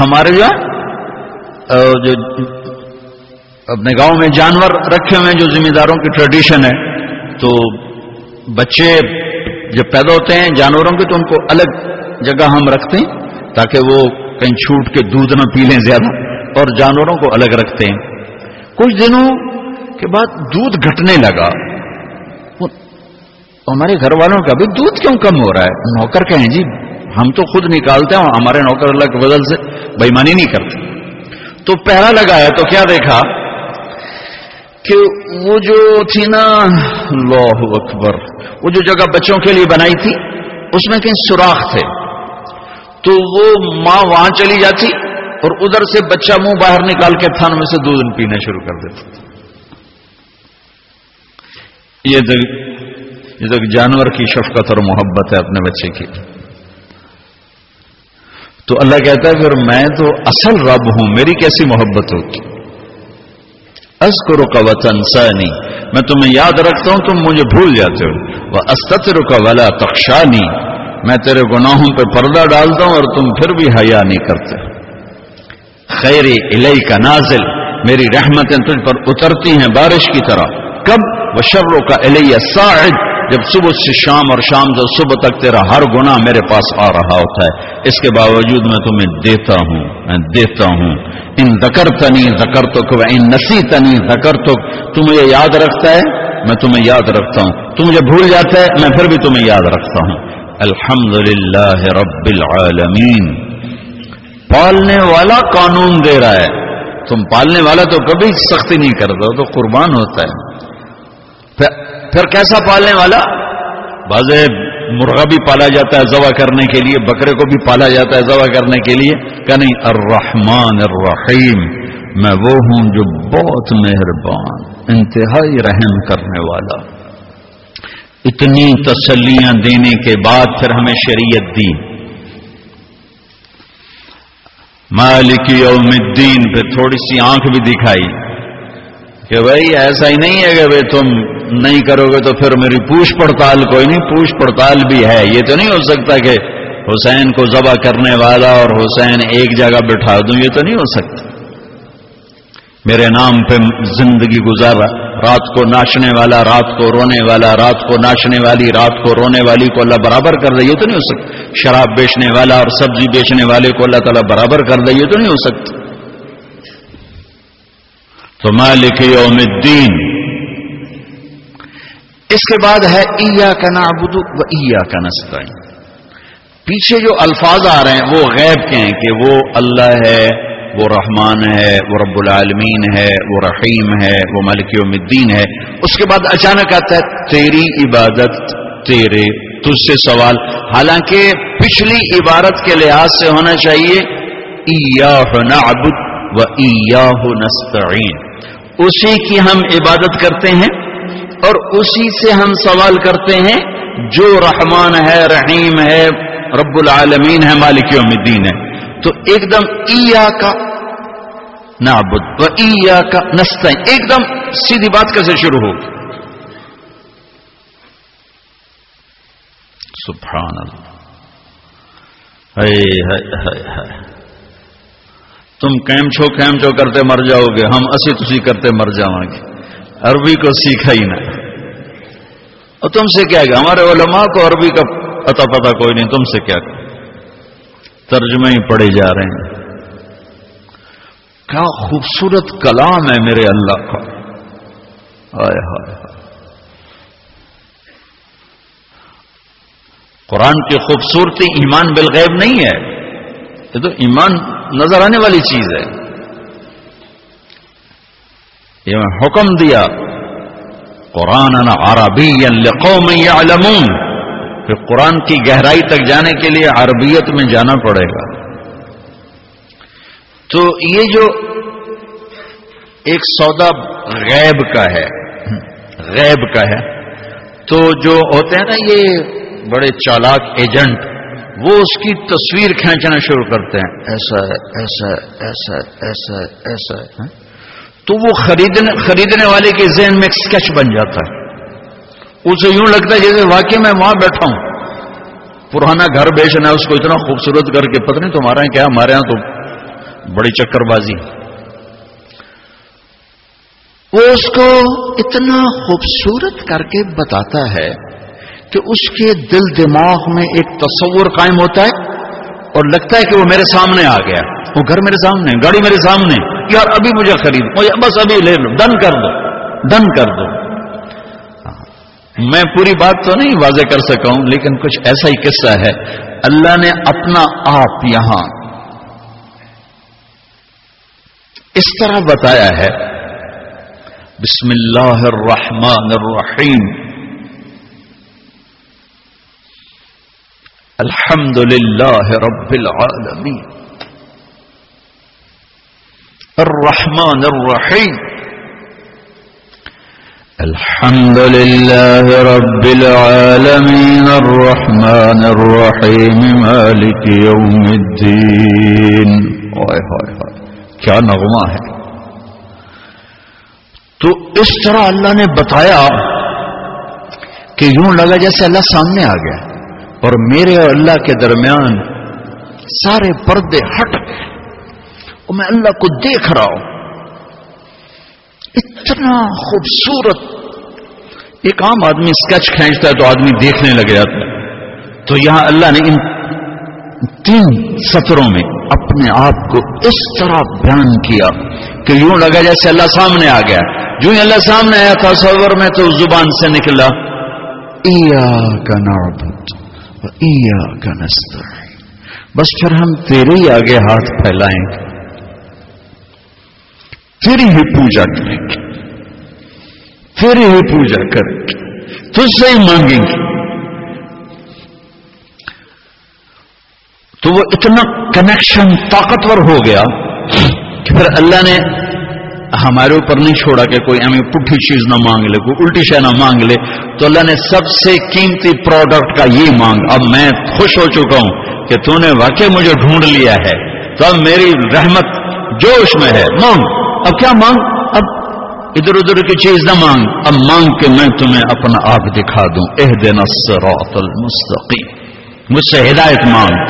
ہمارے جو جو اپنے گاؤں میں جانور رکھے ہوئے جو ذمہ داروں کی ٹریڈیشن ہے تو بچے جب پیدا ہوتے ہیں، جانوروں کے تو ان کو الگ جگہ ہم رکھتے ہیں تاکہ وہ کہیں چھوٹ کے دودھ نہ پی لیں زیادہ، اور جانوروں کو الگ رکھتے ہیں۔ کچھ دنوں کے بعد دودھ گھٹنے لگا۔ ہمارے گھر والوں کا بھی دودھ کیوں کم ہو رہا ہے؟ نوکر کہیں جی ہم تو خود نکالتے ہیں ہمارے نوکر اللہ کے بدل سے بےمانی نہیں کرتے۔ تو پہرا لگایا تو کیا دیکھا؟ کہ وہ جو تھی نا، اللہ اکبر، وہ جو جگہ بچوں کے لیے بنائی تھی، اس میں کہیں سوراخ تھے۔ تو وہ ماں وہاں چلی جاتی اور ادھر سے بچہ منہ باہر نکال کے تھان میں سے دودھ پینا شروع کر دیتا۔ یہ تو جانور کی شفقت اور محبت ہے اپنے بچے کی۔ تو اللہ کہتا ہے، پھر میں تو اصل رب ہوں، میری کیسی محبت ہوتی؟ ازکر کا وطن سانی میں تمہیں یاد رکھتا ہوں، تم مجھے بھول جاتے ہو۔ وہ استر کا ولا تخشانی، میں تیرے گناہوں پہ پردہ ڈالتا ہوں اور تم پھر بھی حیا نہیں کرتے۔ خیر الہی کا نازل، میری رحمتیں تجھ پر اترتی ہیں بارش کی طرح۔ کب؟ وہ شبروں کا الیہ ساعد، جب صبح سے شام اور شام سے صبح تک تیرا ہر گنا میرے پاس آ رہا ہوتا ہے، اس کے باوجود میں تمہیں دیتا ہوں، میں دیتا ہوں۔ ان زکر تنی زکر تو ان نسی تنی زکر تو تم مجھے یاد رکھتا ہے، میں تمہیں یاد رکھتا ہوں۔ تم مجھے بھول جاتا ہے، میں پھر بھی تمہیں یاد رکھتا ہوں۔ الحمد للہ رب العالمین۔ پالنے والا قانون دے رہا ہے۔ تم پالنے والا تو کبھی سختی نہیں کرتا تو قربان ہوتا ہے۔ پھر کیسا پالنے والا؟ باز مرغا بھی پالا جاتا ہے ذبح کرنے کے لیے، بکرے کو بھی پالا جاتا ہے ذبح کرنے کے لیے کہ نہیں، الرحمن الرحیم، میں وہ ہوں جو بہت مہربان، انتہائی رحم کرنے والا۔ اتنی تسلیاں دینے کے بعد پھر ہمیں شریعت دی۔ مالک یوم الدین پہ تھوڑی سی آنکھ بھی دکھائی۔ کہ بھائی، ایسا ہی نہیں ہے کہ بھائی تم نہیں کرو گے تو پھر میری پوچھ پڑتال کوئی نہیں، پوچھ پڑتال بھی ہے۔ یہ تو نہیں ہو سکتا کہ حسین کو ذبح کرنے والا اور حسین ایک جگہ بٹھا دوں، یہ تو نہیں ہو سکتا۔ میرے نام پہ زندگی گزارا، رات کو ناچنے والا، رات کو رونے والا، رات کو ناچنے والی، رات کو رونے والی کو اللہ برابر کر دے، یہ تو نہیں ہو سکتا۔ شراب بیچنے والا اور سبزی بیچنے والے کو اللہ تعالیٰ برابر کر دے، یہ تو نہیں ہو سکتا۔ تو مالک یوم الدین اس کے بعد ہے ایا کا نابود و ایا کا نسطین پیچھے جو الفاظ آ رہے ہیں، وہ غیب کے ہیں کہ وہ اللہ ہے، وہ رحمان ہے، وہ رب العالمین ہے، وہ رحیم ہے، وہ ملک یوم الدین ہے۔ اس کے بعد اچانک آتا ہے، تیری عبادت تیرے تجھ سے سوال۔ حالانکہ پچھلی عبارت کے لحاظ سے ہونا چاہیے نعبد و نستعین۔ اسی کی ہم عبادت کرتے ہیں۔ اور اسی سے ہم سوال کرتے ہیں، جو رحمان ہے، رحیم ہے، رب العالمین ہے، مالک یوم الدین ہے۔ تو ایک دم ایا کا نابد و ایا کا نستا ایک دم سیدھی بات کیسے شروع ہوگی سبحان اللہ۔ تم کیم چھو کیم چھو کرتے مر جاؤ گے۔ ہم اسی تسی کرتے مر جاؤں گے۔ عربی کو سیکھا ہی نہ اور تم سے کیا گیا ہمارے علماء کو عربی کا پتا پتا کوئی نہیں، تم سے کیا کہ ترجمے ہی پڑے جا رہے ہیں۔ کیا خوبصورت کلام ہے میرے اللہ کا۔ آئے ہائے۔ قرآن کی خوبصورتی ایمان بالغیب نہیں ہے۔ یہ تو ایمان نظر آنے والی چیز ہے۔ یہ حکم دیا قرآن عربی قوم يعلمون پھر قرآن کی گہرائی تک جانے کے لیے عربیت میں جانا پڑے گا۔ تو یہ جو ایک سودا غیب کا ہے، غیب کا ہے، تو جو ہوتے ہیں نا یہ بڑے چالاک ایجنٹ، وہ اس کی تصویر کھینچنا شروع کرتے ہیں۔ ایسا ہے ایسا ہے ایسا ہے ایسا ہے ایسا ہے ہاں؟ تو وہ خریدنے خریدنے والے کے ذہن میں ایک اسکیچ بن جاتا ہے۔ اسے یوں لگتا ہے جیسے واقعی میں وہاں بیٹھا ہوں۔ پرانا گھر بیچنا ہے، اس کو اتنا خوبصورت کر کے پتہ نہیں تمہارا کیا، ہمارے یہاں تو بڑی چکر بازی۔ وہ اس کو اتنا خوبصورت کر کے بتاتا ہے کہ اس کے دل دماغ میں ایک تصور قائم ہوتا ہے اور لگتا ہے کہ وہ میرے سامنے آ گیا۔ وہ گھر میرے سامنے، گاڑی میرے سامنے، یار ابھی مجھے خرید، مجھے بس ابھی لے لو، ڈن کر دو، ڈن کر دو۔ میں پوری بات تو نہیں واضح کر سکا ہوں، لیکن کچھ ایسا ہی قصہ ہے۔ اللہ نے اپنا آپ یہاں اس طرح بتایا ہے۔ بسم اللہ الرحمن الرحیم۔ الحمد للہ رب العالمین۔ الرحمن الرحیم الحمد للہ رب العالمین الرحمن الرحیم مالک یوم الدین. کیا نغمہ ہے. تو اس طرح اللہ نے بتایا کہ یوں لگا جیسے اللہ سامنے آ گیا اور میرے اور اللہ کے درمیان سارے پردے ہٹ گئے اور میں اللہ کو دیکھ رہا ہوں اتنا خوبصورت. ایک عام آدمی اسکیچ کھینچتا ہے تو آدمی دیکھنے لگ جاتا ہے. تو یہاں اللہ نے ان تین سطروں میں اپنے آپ کو اس طرح بیان کیا کہ یوں لگا جیسے اللہ سامنے آ گیا. جو ہی اللہ سامنے آیا تھا سور میں تو زبان سے نکلا. ایا کا ایا کا نستر بس پھر ہم تیرے ہی آگے ہاتھ پھیلائیں. گے تیری ہی پوجا کریں گے۔ تیری ہی پوجا کریں گے۔ تجھ سے ہی مانگیں گے۔ تو وہ اتنا کنیکشن طاقتور ہو گیا کہ پھر اللہ نے ہمارے اوپر نہیں چھوڑا کہ کوئی ہمیں پٹھی چیز نہ مانگ لے، کوئی الٹی شہ نہ مانگ لے۔ تو اللہ نے سب سے قیمتی پروڈکٹ کا یہ مانگ۔ اب میں خوش ہو چکا ہوں کہ تو نے واقعی مجھے ڈھونڈ لیا ہے۔ تو اب میری رحمت جوش میں ہے۔ مانگ۔ اب کیا مانگ؟ اب ادھر ادھر کی چیز نہ مانگ۔ اب مانگ کے میں تمہیں اپنا آپ دکھا دوں۔ اح دن المستقیم۔ مجھ سے ہدایت مانگ۔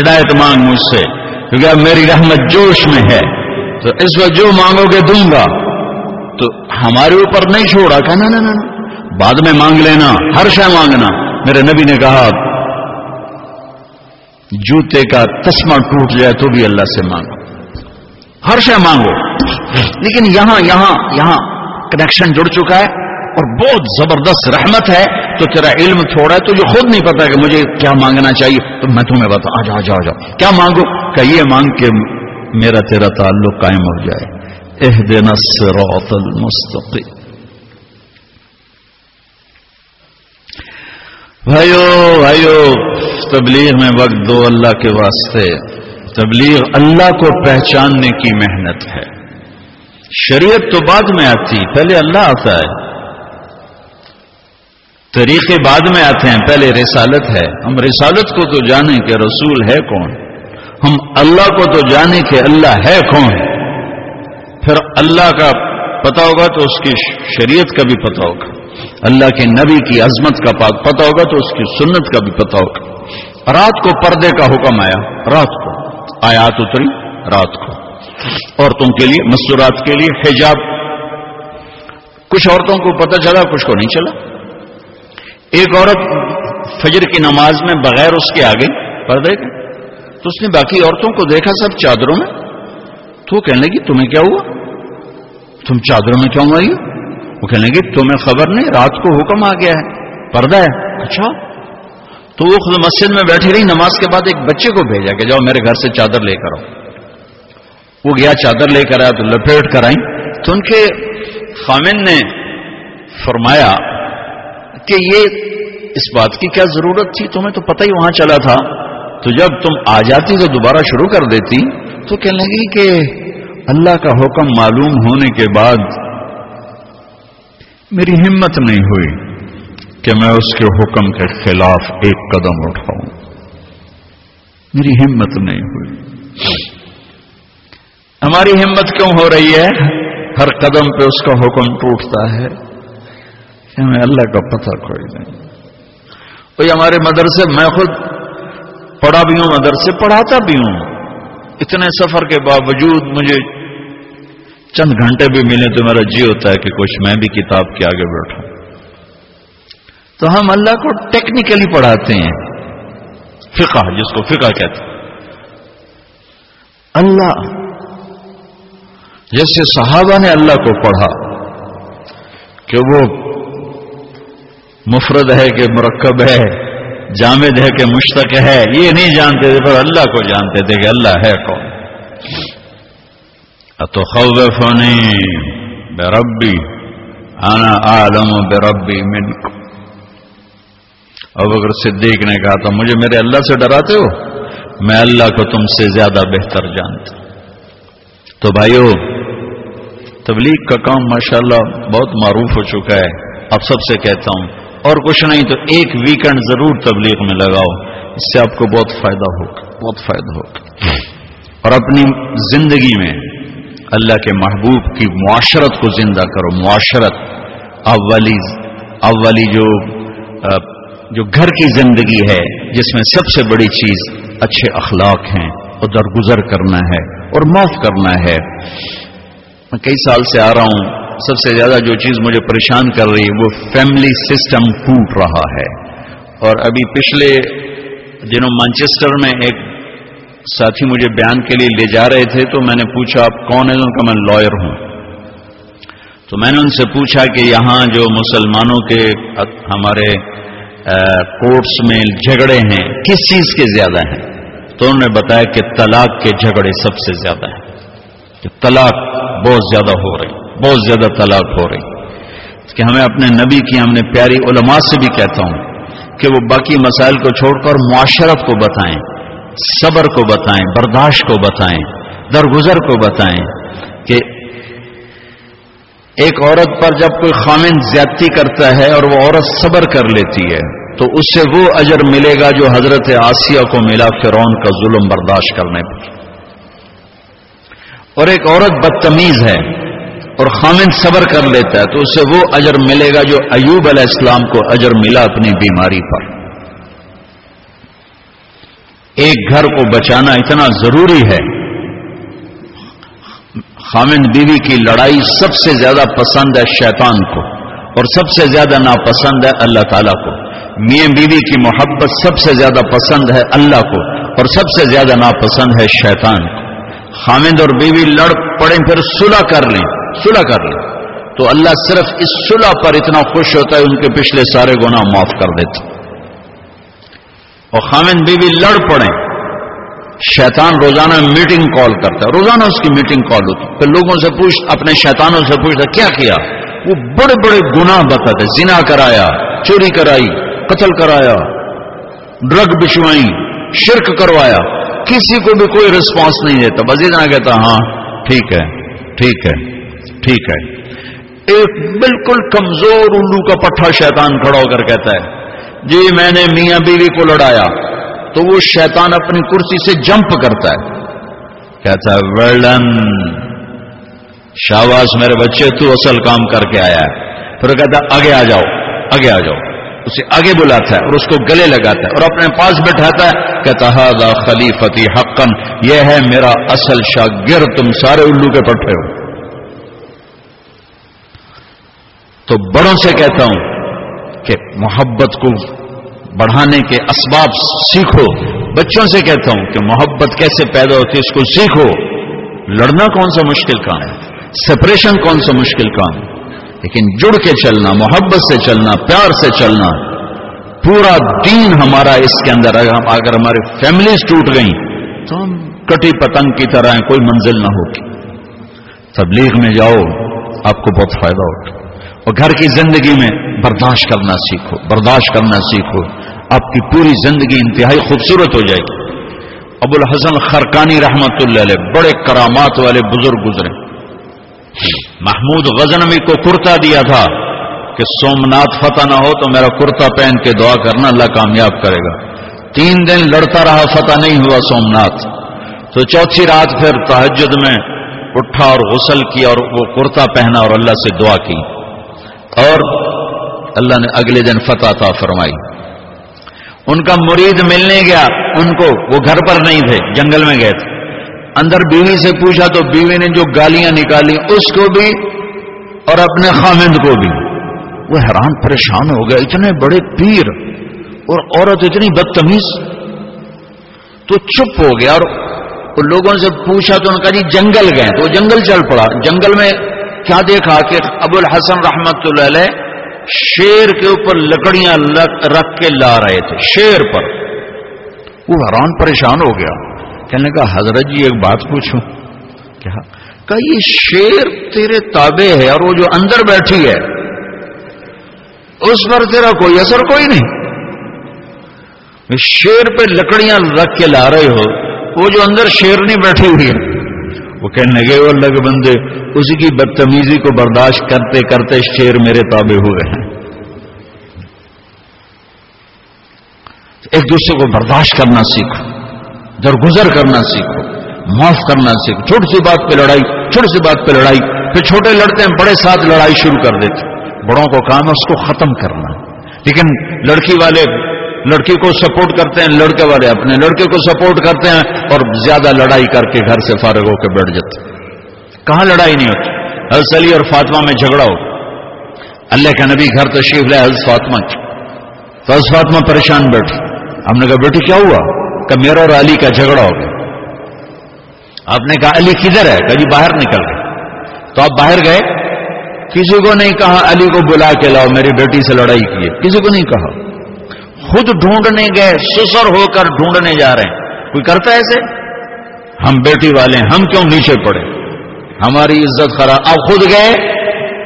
ہدایت مانگ مجھ سے۔ کیونکہ اب میری رحمت جوش میں ہے۔ تو اس وقت جو مانگو گے دوں گا۔ تو ہمارے اوپر نہیں چھوڑا۔ کہ نا نا بعد میں مانگ لینا۔ ہر شے مانگنا۔ میرے نبی نے کہا، جوتے کا تسمہ ٹوٹ جائے تو بھی اللہ سے مانگو۔ ہر شے مانگو۔ لیکن یہاں یہاں یہاں کنیکشن جڑ چکا ہے اور بہت زبردست رحمت ہے۔ تو تیرا علم تھوڑا ہے، تو یہ خود نہیں پتا کہ مجھے کیا مانگنا چاہیے۔ تو میں تمہیں بتا آ جاؤ جاؤ جاؤ کیا مانگو؟ کہ یہ مانگ کے میرا تیرا تعلق قائم ہو جائے۔ اح دن الصراط بھائیو بھائیو، تبلیغ میں وقت دو اللہ کے واسطے۔ تبلیغ اللہ کو پہچاننے کی محنت ہے۔ شریعت تو بعد میں آتی پہلے اللہ آتا ہے۔ طریقے بعد میں آتے ہیں، پہلے رسالت ہے۔ ہم رسالت کو تو جانیں کہ رسول ہے کون۔ ہم اللہ کو تو جانے کہ اللہ ہے کون۔ پھر اللہ کا پتا ہوگا تو اس کی شریعت کا بھی پتا ہوگا۔ اللہ کے نبی کی عظمت کا پتا ہوگا تو اس کی سنت کا بھی پتا ہوگا۔ رات کو پردے کا حکم آیا، رات کو۔ آیات اتری، رات کو۔ عورتوں کے لیے، مستورات کے لیے حجاب۔ کچھ عورتوں کو پتہ چلا، کچھ کو نہیں چلا۔ ایک عورت فجر کی نماز میں بغیر اس کے آگے پردے کے تو اس نے باقی عورتوں کو دیکھا، سب چادروں میں۔ تو وہ کہنے لگی، تمہیں کیا ہوا؟ تم چادروں میں کیوں آئی وہ کہنے لگی، تمہیں خبر نہیں، رات کو حکم آ گیا ہے، پردہ ہے۔ اچھا۔ تو وہ خود مسجد میں بیٹھی رہی، نماز کے بعد ایک بچے کو بھیجا کہ جاؤ میرے گھر سے چادر لے کر آؤ۔ وہ گیا چادر لے کر آیا تو لپیٹ کر آئی تو ان کے خامن نے فرمایا کہ یہ اس بات کی کیا ضرورت تھی؟ تمہیں تو پتہ ہی وہاں چلا تھا۔ تو جب تم آ جاتی تو دوبارہ شروع کر دیتی۔ تو کہنے لگی کہ اللہ کا حکم معلوم ہونے کے بعد میری ہمت نہیں ہوئی۔ کہ میں اس کے حکم کے خلاف ایک قدم اٹھاؤں۔ میری ہمت نہیں ہوئی۔ ہماری ہمت کیوں ہو رہی ہے؟ ہر قدم پہ اس کا حکم ٹوٹتا ہے۔ کہ ہمیں اللہ کا پتہ کوئی نہیں۔ بھائی ہمارے مدرسے، میں خود پڑھا بھی ہوں، مدرسے پڑھاتا بھی ہوں۔ اتنے سفر کے باوجود مجھے چند گھنٹے بھی ملے تو میرا جی ہوتا ہے کہ کچھ میں بھی کتاب کے آگے بیٹھوں۔ تو ہم اللہ کو ٹیکنیکلی پڑھاتے ہیں۔ فقہ جس کو فقہ کہتے ہیں۔ اللہ جیسے صحابہ نے اللہ کو پڑھا کہ وہ مفرد ہے کہ مرکب ہے جامد ہے کہ مشتق ہے یہ نہیں جانتے تھے پر اللہ کو جانتے تھے کہ اللہ ہے کون۔ تو خوفنی بے ربی آنا عالم بے ربی من اب اگر صدیق نے کہا تو مجھے میرے اللہ سے ڈراتے ہو؟ میں اللہ کو تم سے زیادہ بہتر جانتا تو بھائیو، تبلیغ کا کام ماشاءاللہ بہت معروف ہو چکا ہے۔ اب سب سے کہتا ہوں، اور کچھ نہیں تو ایک ویکنڈ ضرور تبلیغ میں لگاؤ، اس سے آپ کو بہت فائدہ ہوگا، بہت فائدہ ہوگا۔ اور اپنی زندگی میں اللہ کے محبوب کی معاشرت کو زندہ کرو، معاشرت۔ اولی اولی جو جو گھر کی زندگی ہے، جس میں سب سے بڑی چیز اچھے اخلاق ہیں اور درگزر کرنا ہے اور معاف کرنا ہے۔ میں کئی سال سے آ رہا ہوں، سب سے زیادہ جو چیز مجھے پریشان کر رہی ہے وہ فیملی سسٹم ٹوٹ رہا ہے۔ اور ابھی پچھلے دنوں مانچسٹر میں ایک ساتھی مجھے بیان کے لیے لے جا رہے تھے، تو میں نے پوچھا، آپ کون ہے ان کا میں لائر ہوں۔ تو میں نے ان سے پوچھا کہ یہاں جو مسلمانوں کے ہمارے کورٹس میں جھگڑے ہیں، کس چیز کے زیادہ ہیں؟ تو انہوں نے بتایا کہ طلاق کے جھگڑے سب سے زیادہ ہیں۔ کہ طلاق بہت زیادہ ہو رہی، بہت زیادہ طلاق ہو رہی۔ کہ ہمیں اپنے نبی کی، ہم نے پیاری علماء سے بھی کہتا ہوں کہ وہ باقی مسائل کو چھوڑ کر معاشرت کو بتائیں، صبر کو بتائیں، برداشت کو بتائیں، درگزر کو بتائیں کہ ایک عورت پر جب کوئی خامن زیادتی کرتا ہے اور وہ عورت صبر کر لیتی ہے، تو اس سے وہ اجر ملے گا جو حضرت آسیہ کو ملا فرون کا ظلم برداشت کرنے پر۔ اور ایک عورت بدتمیز ہے اور خامن صبر کر لیتا ہے، تو اسے وہ اجر ملے گا جو ایوب علیہ السلام کو اجر ملا اپنی بیماری پر۔ ایک گھر کو بچانا اتنا ضروری ہے خامن بیوی کی لڑائی سب سے زیادہ پسند ہے شیطان کو اور سب سے زیادہ ناپسند ہے اللہ تعالیٰ کو۔ میاں بیوی کی محبت سب سے زیادہ پسند ہے اللہ کو اور سب سے زیادہ ناپسند ہے شیطان کو۔ خامد اور بیوی لڑ پڑیں پھر صلح کر لیں، صلح کر لیں۔ تو اللہ صرف اس صلح پر اتنا خوش ہوتا ہے، ان کے پچھلے سارے گناہ معاف کر دیتے اور خامد بیوی لڑ پڑیں شیطان روزانہ میٹنگ کال کرتا ہے، روزانہ اس کی میٹنگ کال ہوتی پھر لوگوں سے پوچھ، اپنے شیطانوں سے پوچھتا کیا کیا؟ وہ بڑے بڑے گناہ بتاتے زنا کرایا، چوری کرائی، قتل کرایا ڈرگ بچوائی شرک کروایا۔ کسی کو بھی کوئی رسپانس نہیں دیتا۔ بس اتنا کہتا ہاں ٹھیک ہے ٹھیک ہے ٹھیک ہے۔ ایک بالکل کمزور الو کا پٹھا شیطان کھڑا ہو کر کہتا ہے جی میں نے میاں بیوی کو لڑایا۔ تو وہ شیطان اپنی کرسی سے جمپ کرتا ہے۔ کہتا ہے ویلڈن شاہباز میرے بچے، تو اصل کام کر کے آیا ہے۔ پھر کہتا ہے، آگے آ جاؤ، آگے آ جاؤ۔ اسے آگے بلاتا ہے اور اس کو گلے لگاتا ہے اور اپنے پاس بٹھاتا ہے۔ کہتا ہے خلیفتی حقن، یہ ہے میرا اصل شاگر تم سارے الو کے پٹھے ہو۔ تو بڑوں سے کہتا ہوں کہ محبت کو بڑھانے کے اسباب سیکھو۔ بچوں سے کہتا ہوں کہ محبت کیسے پیدا ہوتی ہے اس کو سیکھو۔ لڑنا کون سا مشکل کام ہے؟ سپریشن کون سا مشکل کام ہے؟ لیکن جڑ کے چلنا، محبت سے چلنا، پیار سے چلنا، پورا دین ہمارا اس کے اندر اگر ہماری فیملیز ٹوٹ گئیں، تو ہم کٹی پتنگ کی طرح کوئی منزل نہ ہوگی تبلیغ میں جاؤ، آپ کو بہت فائدہ ہوگا اور گھر کی زندگی میں برداشت کرنا سیکھو، برداشت کرنا سیکھو۔ آپ کی پوری زندگی انتہائی خوبصورت ہو جائے گی۔ ابو الحسن خرکانی رحمت اللہ علیہ بڑے کرامات والے بزرگ گزرے۔ محمود غزنوی کو کرتا دیا تھا کہ سومنات فتح نہ ہو تو میرا کرتا پہن کے دعا کرنا اللہ کامیاب کرے گا۔ تین دن لڑتا رہا فتح نہیں ہوا سومنات۔ تو چوتھی رات پھر تحجد میں اٹھا اور غسل کیا اور وہ کرتا پہنا اور اللہ سے دعا کی۔ اور اللہ نے اگلے دن فتح تھا فرمائی۔ ان کا مرید ملنے گیا، ان کو، وہ گھر پر نہیں تھے، جنگل میں گئے تھے۔ اندر بیوی سے پوچھا تو بیوی نے جو گالیاں نکالی، اس کو بھی اور اپنے خامند کو بھی۔ وہ حیران پریشان ہو گیا، اتنے بڑے پیر اور عورت اتنی بدتمیز۔ تو چپ ہو گیا اور لوگوں سے پوچھا تو ان کا جی جنگل گئے، تو جنگل چل پڑا۔ جنگل میں کیا دیکھا کہ ابو الحسن رحمت اللہ علیہ شیر کے اوپر لکڑیاں رکھ کے لا رہے تھے، شیر پر۔ وہ حیران پریشان ہو گیا۔ کہنے کا حضرت جی ایک بات پوچھوں۔ کیا کہ یہ شیر تیرے تابع ہے اور وہ جو اندر بیٹھی ہے، اس پر تیرا کوئی اثر کوئی نہیں۔ شیر پہ لکڑیاں رکھ کے لا رہے ہو، وہ جو اندر شیر نہیں بیٹھی ہوئی ہے۔ وہ کہنے لگے وہ اللہ کے بندے، اسی کی بدتمیزی کو برداشت کرتے کرتے شیر میرے تابع ہوئے ہیں. ایک دوسرے کو برداشت کرنا سیکھو، درگزر کرنا سیکھو، معاف کرنا سیکھو۔ چھوٹی سی بات پہ لڑائی، چھوٹی سی بات پہ لڑائی، پھر چھوٹے لڑتے ہیں، بڑے ساتھ لڑائی شروع کر دیتے بڑوں کو کام ہے اس کو ختم کرنا۔ لیکن لڑکی والے لڑکی کو سپورٹ کرتے ہیں، لڑکے والے اپنے لڑکے کو سپورٹ کرتے ہیں اور زیادہ لڑائی کر کے گھر سے فارغ ہو کے بیٹھ جاتے کہاں لڑائی نہیں ہوتی؟ حضرت علی اور فاطمہ میں جھگڑا ہو اللہ کا نبی گھر تشریف لائے حضرت فاطمہ کی تو حضرت فاطمہ پریشان بیٹھی ہم نے کہا، بیٹی، کیا ہوا؟ کہ میرا اور علی کا جھگڑا ہو گیا۔ آپ نے کہا، علی کدھر ہے؟ کبھی جی، باہر نکل گئے۔ تو آپ باہر گئے؟ کسی کو نہیں کہا، علی کو بلا کے لاؤ، میری بیٹی سے لڑائی کی کسی کو نہیں کہا۔ خود ڈھونڈنے گئے، سسر ہو کر ڈھونڈنے جا رہے ہیں۔ کوئی کرتا ہے ایسے؟ ہم بیٹی والے ہیں، ہم کیوں نیچے پڑے؟ ہماری عزت خراب۔ اب خود گئے،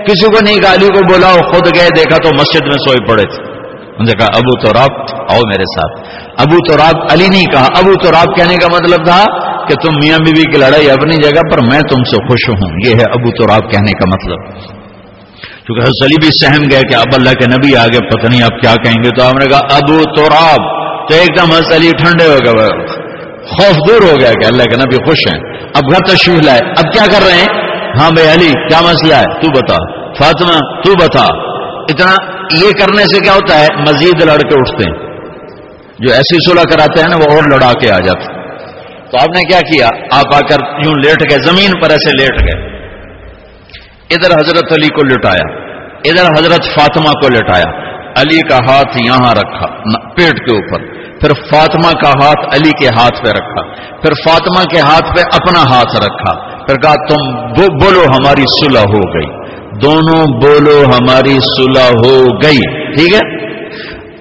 کسی کو نہیں کہا، علی کو بلاؤ خود گئے، دیکھا تو مسجد میں سوئے پڑے تھے۔ انہوں نے کہا، ابو تو راب آؤ میرے ساتھ۔ ابو تو راب علی نہیں کہا۔ ابو تو راب کہنے کا مطلب تھا کہ تم میاں بیوی کی لڑائی اپنی جگہ پر میں تم سے خوش ہوں۔ یہ ہے ابو تو راب کہنے کا مطلب۔ کیونکہ حضرت علی بھی سہم گئے کہ اب اللہ کے نبی آگے، پتہ نہیں آپ کیا کہیں گے۔ تو آپ نے کہا، ابو تو راب تو ایک دم حضرت علی ٹھنڈے ہو گئے۔ خوف دور ہو گیا کہ اللہ کے نبی خوش ہیں۔ اب گھر تشریف لائے۔ اب کیا کر رہے ہیں؟ ہاں بھائی علی، کیا مسئلہ ہے؟ تو بتا۔ فاطمہ، تو بتا۔ اتنا یہ کرنے سے کیا ہوتا ہے؟ مزید لڑکے اٹھتے ہیں۔ جو ایسی صلح کراتے ہیں نا، وہ اور لڑا کے آ جاتے تو آپ نے کیا کیا؟ آپ آ کر یوں لیٹ گئے، زمین پر ایسے لیٹ گئے۔ ادھر حضرت علی کو لٹایا، ادھر حضرت فاطمہ کو لٹایا۔ علی کا ہاتھ یہاں رکھا پیٹ کے اوپر۔ پھر فاطمہ کا ہاتھ علی کے ہاتھ پہ رکھا۔ پھر فاطمہ کے ہاتھ پہ اپنا ہاتھ رکھا۔ پھر کہا، تم بولو ہماری صلح ہو گئی۔ دونوں بولو ہماری صلح ہو گئی۔ ٹھیک ہے؟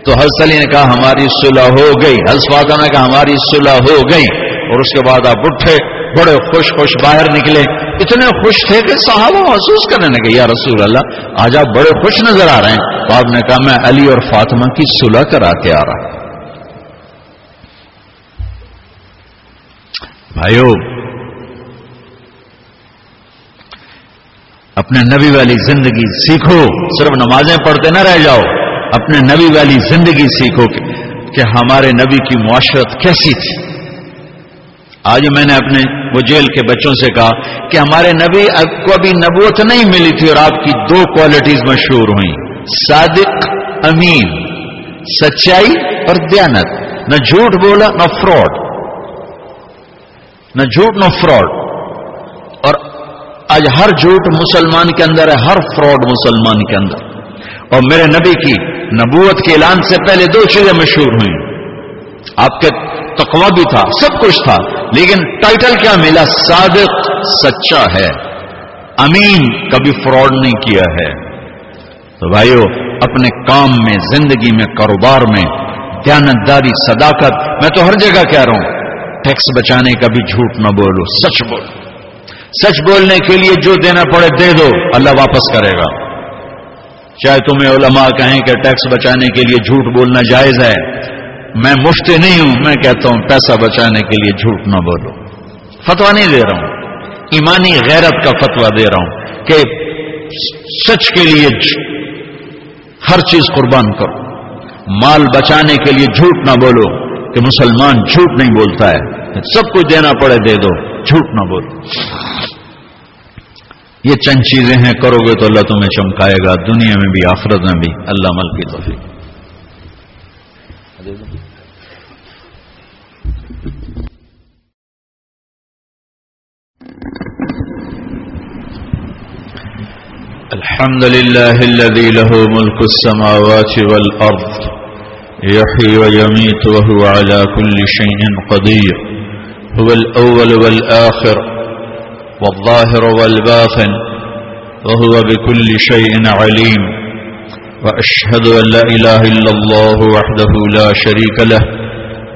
تو حضرت علی نے کہا، ہماری صلح ہو گئی۔ حضرت فاطمہ نے کہا، ہماری صلح ہو گئی۔ اور اس کے بعد آپ اٹھے۔ بڑے خوش خوش باہر نکلے۔ اتنے خوش تھے کہ صحابہ محسوس کرنے لگے، یا رسول اللہ، آج آپ بڑے خوش نظر آ رہے ہیں۔ تو آپ نے کہا، میں علی اور فاطمہ کی صلح کرا کے آ رہا بھائیو، اپنے نبی والی زندگی سیکھو۔ صرف نمازیں پڑھتے نہ رہ جاؤ، اپنے نبی والی زندگی سیکھو کہ ہمارے نبی کی معاشرت کیسی تھی۔ آج میں نے اپنے وہ جیل کے بچوں سے کہا کہ ہمارے نبی کو ابھی نبوت نہیں ملی تھی اور آپ کی دو کوالٹیز مشہور ہوئی صادق، امین۔ سچائی اور دیانت۔ نہ جھوٹ بولا، نہ فراڈ نہ جھوٹ، نہ فراڈ اور آج ہر جھوٹ مسلمان کے اندر ہے، ہر فراڈ مسلمان کے اندر۔ اور میرے نبی کی نبوت کے اعلان سے پہلے دو چیزیں مشہور ہوئی آپ کے تقوی بھی تھا، سب کچھ تھا، لیکن ٹائٹل کیا ملا؟ صادق سچا ہے۔ امین کبھی فراڈ نہیں کیا ہے۔ تو بھائیو، اپنے کام میں، زندگی میں، کاروبار میں، دیانتداری، صداقت، میں تو ہر جگہ کہہ رہا ہوں، ٹیکس بچانے کا بھی جھوٹ نہ بولو، سچ بولو سچ بولنے کے لیے جو دینا پڑے، دے دو، اللہ واپس کرے گا۔ چاہے تمہیں علماء کہیں کہ ٹیکس بچانے کے لیے جھوٹ بولنا جائز ہے میں مفتی نہیں ہوں، میں کہتا ہوں پیسہ بچانے کے لیے جھوٹ نہ بولو۔ فتوا نہیں دے رہا ہوں۔ ایمانی غیرت کا فتوا دے رہا ہوں کہ سچ کے لیے ہر چیز قربان کرو۔ مال بچانے کے لیے جھوٹ نہ بولو کہ مسلمان جھوٹ نہیں بولتا ہے۔ سب کچھ دینا پڑے دے دو، جھوٹ نہ بولو۔ یہ چند چیزیں ہیں، کرو گے تو اللہ تمہیں چمکائے گا، دنیا میں بھی، آخرت میں بھی۔ اللہ مل کی توفیق۔ الحمد لله الذي له ملك السماوات والأرض يحيي ويميت وهو على كل شيء قدير. هو الأول والآخر والظاهر والباطن وهو بكل شيء عليم. وأشهد أن لا إله إلا الله وحده لا شريك له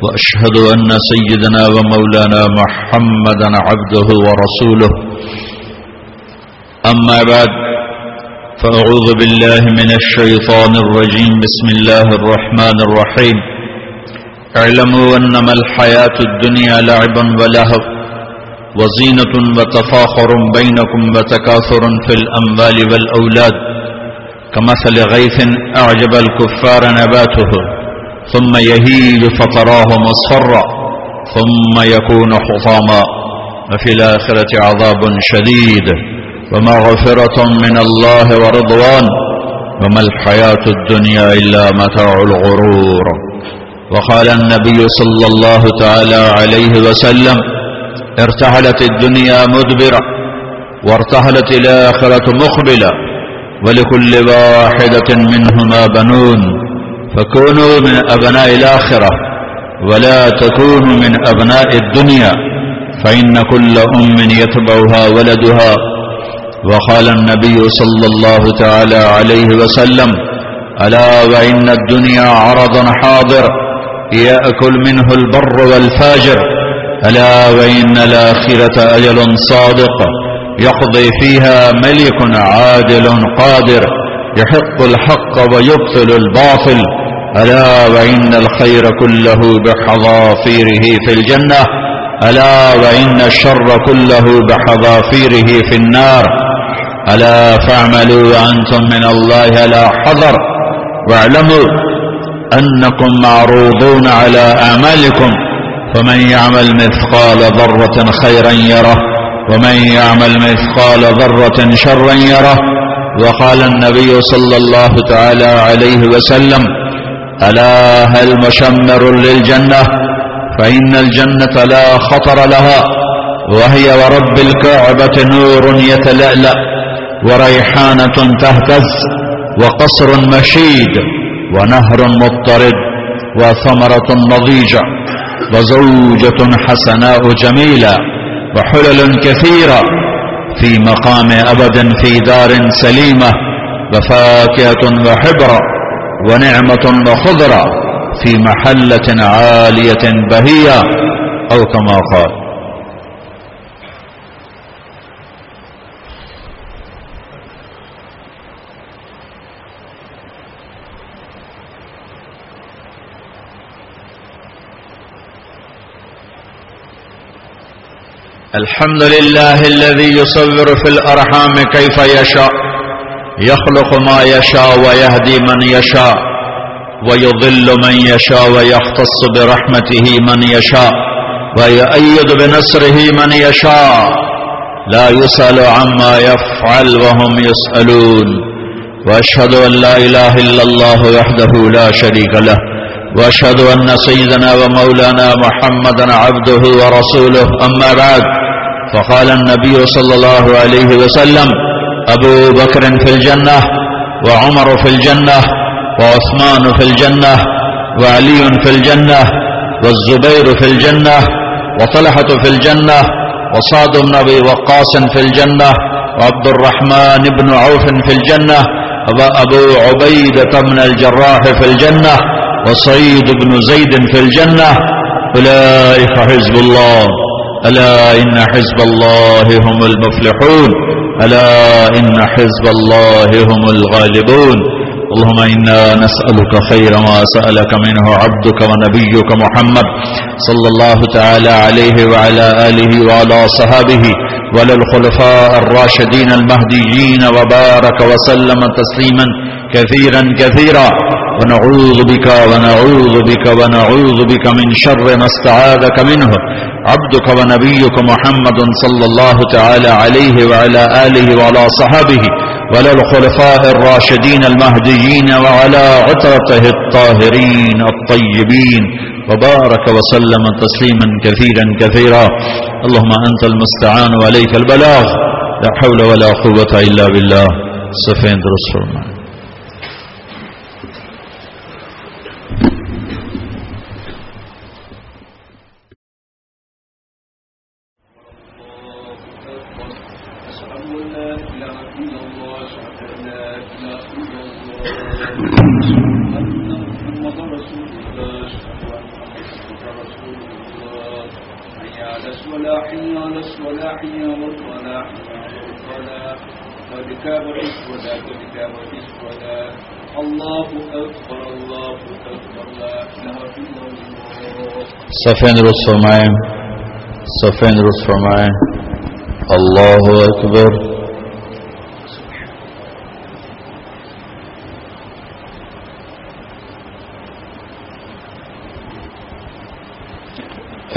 وأشهد أن سيدنا ومولانا محمدا عبده ورسوله. أما بعد فأعوذ بالله من الشيطان الرجيم. بسم الله الرحمن الرحيم. اعلموا أنما الحياة الدنيا لعبا ولهب وزينة وتفاخر بينكم وتكاثر في الأموال والأولاد. كمثل غيث أعجب الكفار نباته ثم يهيج فتراه مصفرا ثم يكون حطاما وفي الآخرة عذاب شديد ومغفرة من الله ورضوان وما الحياة الدنيا إلا متاع الغرور. وقال النبي صلى الله تعالى عليه وسلم ارتحلت الدنيا مدبرة وارتحلت الآخرة مقبلة. ولكل واحدة منهما بنون فكونوا من أبناء الآخرة ولا تكونوا من أبناء الدنيا فإن كل أم يتبعها ولدها وقال النبي صلى الله تعالى عليه وسلم ألا وإن الدنيا عرض حاضر يأكل منه البر والفاجر. ألا وإن الآخرة أجل صادق. يقضي فيها ملك عادل قادر يحق الحق ويبطل الباطل. ألا وإن الخير كله بحظافيره في الجنة؟ ألا وإن الشر كله بحظافيره في النار؟ ألا فاعملوا وأنتم من الله لا حذر. واعلموا أنكم معروضون على أعمالكم فمن يعمل مثقال ذرة خيرا يره ومن يعمل مثقال ذرة شرا يره. وقال النبي صلى الله تعالى عليه وسلم ألا هل مشمر للجنة؟ فإن الجنة لا خطر لها وهي ورب الكعبة نور يتلألأ وريحانة تهتز وقصر مشيد ونهر مضطرد وثمرة نضيجة وزوجة حسناء جميلة وحلل كثيرة في مقام أبد في دار سليمة وفاكهة وحبرة ونعمة وخضرة في محلة عالية بهية أو كما قال. الحمد لله الذي يصور في الأرحام كيف يشاء يخلق ما يشاء ويهدي من يشاء ويضل من يشاء ويختص برحمته من يشاء ويأيد بنصره من يشاء لا يسأل عما يفعل وهم يسألون وأشهد أن لا إله إلا الله وحده لا شريك له وأشهد أن سيدنا ومولانا محمدا عبده ورسوله أما بعد. فقال النبي صلى الله عليه وسلم أبو بكر في الجنة وعمر في الجنة وعثمان في الجنة وعلي في الجنة والزبير في الجنة وطلحة في الجنة وصاد بن أبي وقاص في الجنة وعبد الرحمن بن عوف في الجنة وأبو عبيدة من الجراح في الجنة وصيد بن زيد في الجنة. أولئك حزب الله. ألا إن حزب الله هم المفلحون؟ ألا إن حزب الله هم الغالبون؟ اللهم إنا نسألك خير ما سألك منه عبدك ونبيك محمد صلى الله تعالى عليه وعلى آله وعلى صحابه وللخلفاء الراشدين المهديين وبارك وسلم تسليما كثيرا كثيرا. ونعوذ بك ونعوذ بك ونعوذ بك من شر ما استعاذك منه. عبدك ونبيك محمد صلى الله تعالى عليه وعلى آله وعلى صحابه ولا الخلفاء الراشدين المهديين وعلى عطرته الطاهرين الطيبين. وبارك وسلم تسليما كثيرا كثيرا. اللهم أنت المستعان وعليك البلاغ. لا حول ولا قوة إلا بالله. سفين درس فرمان صفین رس فرمائیں صفین رس فرمائیں اللہ اکبر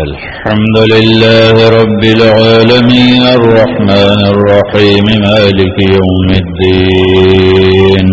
الحمد لله رب العالمين الرحمن الرحيم مالك يوم الدين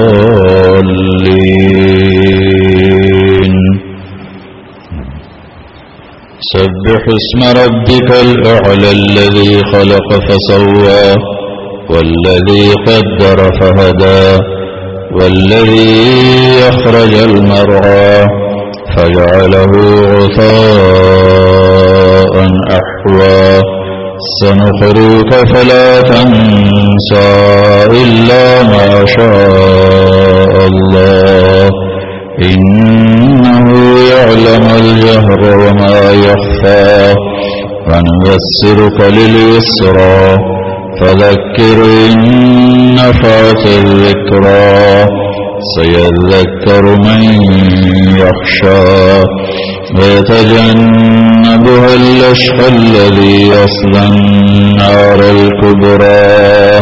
سبح اسم ربك الأعلى الذي خلق فسوى والذي قدر فهدى والذي يخرج المرعى فجعله غثاء أحوى. سنخريك فلا تنسى إلا ما شاء الله. إنه يعلم الجهر وما يخفى ونيسرك لليسرى فذكر إن نفعت الذكرى سيذكر من يخشى ويتجنبها الأشقى الذي يصلى النار الكبرى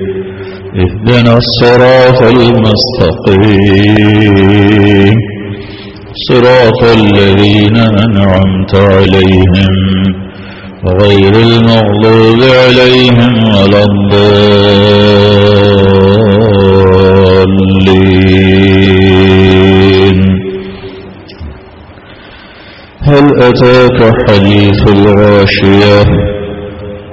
اهدنا الصراط المستقيم. صراط الذين أنعمت عليهم غير المغضوب عليهم ولا الضالين. هل أتاك حديث الغاشية؟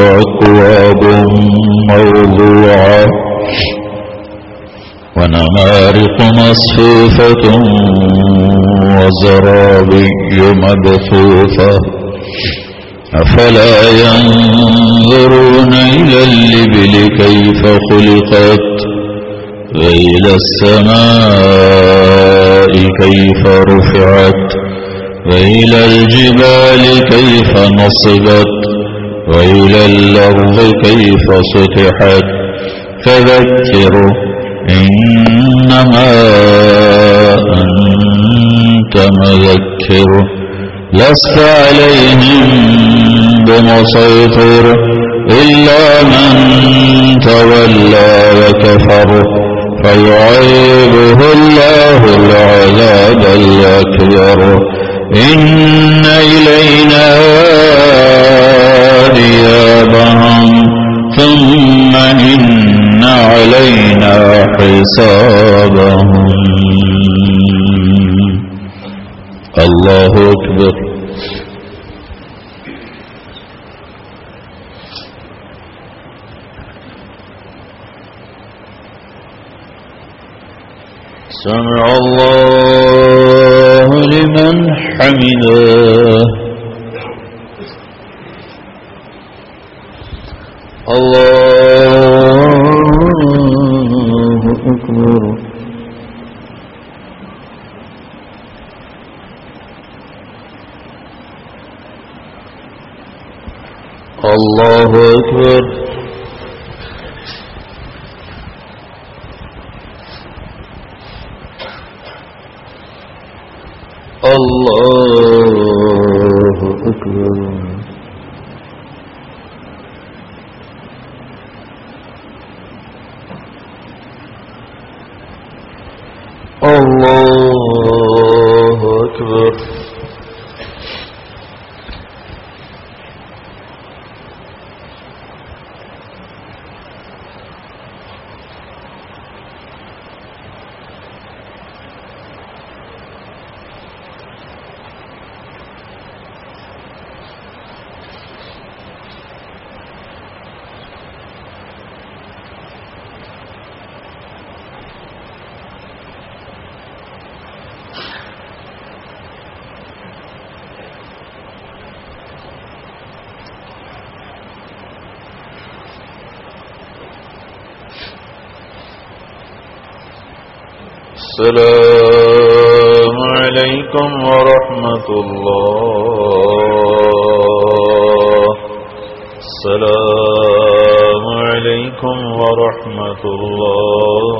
وأكواب موضوعة ونمارق مصفوفة وزرابي مبثوثة أفلا ينظرون إلى اللبل كيف خلقت وإلى السماء كيف رفعت وإلى الجبال كيف نصبت وإلى الأرض كيف سطحت؟ فذكر إنما أنت مذكر. لست عليهم بمسيطر إلا من تولى وكفر. فيعيبه الله العذاب الأكبر. إن إلينا إيابهم ثم إن علينا حسابهم. الله أكبر. سمع الله. لمن حمده. الله أكبر. الله أكبر. السلام عليكم ورحمة الله. السلام عليكم ورحمة الله.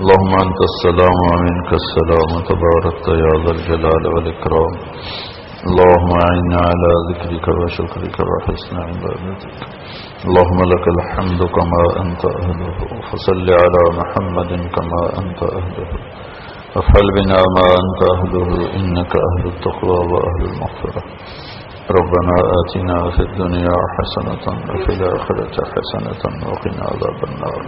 اللهم أنت السلام ومنك السلام تبارك يا ذا الجلال والإكرام. اللهم أعنا على ذكرك وشكرك وحسن عبادتك. اللهم لك الحمد كما أنت أهله. فصل على محمد كما أنت أهله. أفعل بنا ما أنت أهله. إنك أهل التقوى وأهل المغفرة. ربنا آتنا في الدنيا حسنة وفي الآخرة حسنة وقنا عذاب النار.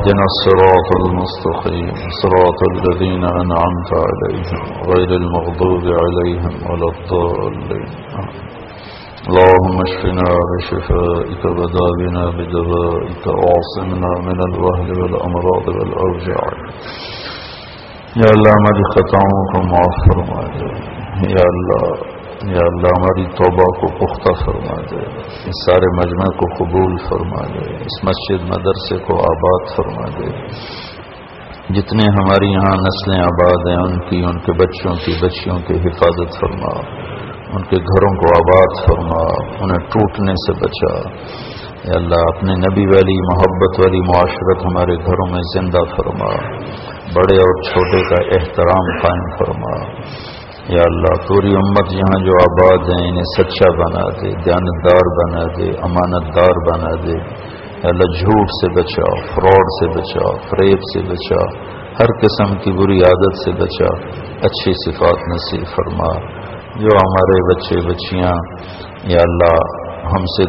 اهدنا الصراط المستقيم صراط الذين أنعمت عليهم غير المغضوب عليهم ولا الضالين. اللهم اشفنا بشفائك ودابنا بدوائك وعصمنا من الوهل والأمراض والأوجاع. يا الله ہماری خطاؤں کو معاف فرما دے یا اللہ ہماری توبہ کو پختہ فرما دے، اس سارے مجمع کو قبول فرما دے، اس مسجد، مدرسے کو آباد فرما دے۔ جتنے ہماری یہاں نسلیں آباد ہیں، ان کی، ان کے بچوں کی، بچیوں کی حفاظت فرما۔ ان کے گھروں کو آباد فرما، انہیں ٹوٹنے سے بچا۔ یا اللہ، اپنے نبی والی محبت والی معاشرت ہمارے گھروں میں زندہ فرما۔ بڑے اور چھوٹے کا احترام قائم فرما۔ یا اللہ، پوری امت یہاں جو آباد ہیں، انہیں سچا بنا دے، دیانتدار بنا دے امانت دار بنا دے۔ یا اللہ، جھوٹ سے بچا فراڈ سے بچا فریب سے بچا ہر قسم کی بری عادت سے بچا اچھی صفات نصیب فرما۔ جو ہمارے بچے، بچیاں، یا اللہ، ہم سے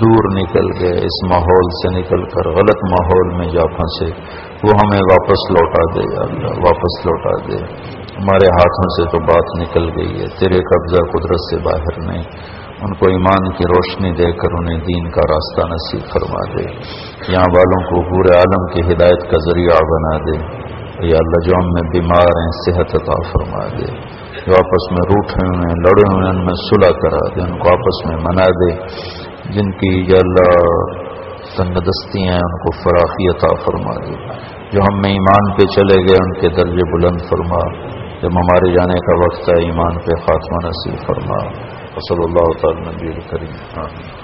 دور نکل گئے، اس ماحول سے نکل کر، غلط ماحول میں جا پھنسے، وہ ہمیں واپس لوٹا دے، یا اللہ، واپس لوٹا دے۔ ہمارے ہاتھوں سے تو بات نکل گئی ہے، تیرے قبضہ قدرت سے باہر نہیں۔ ان کو ایمان کی روشنی دے کر انہیں دین کا راستہ نصیب فرما دے۔ یہاں والوں کو پورے عالم کی ہدایت کا ذریعہ بنا دے۔ یا اللہ، جو ہم میں بیمار ہیں، صحت عطا فرما دے۔ جو آپس میں روٹے ہوئے ہیں، لڑے ہوئے ہیں، ان میں صلح کرا دے۔ ان کو آپس میں منا دے۔ جن کی، یا اللہ تنگ ہیں، ان کو فراخی عطا فرما دے۔ جو ہم میں ایمان پہ چلے گئے، ان کے درجے بلند فرما۔ جب ہمارے جانے کا وقت ہے، ایمان پہ خاتمہ نصیب فرما۔ صلی اللہ تعالی نبی کریم آمین۔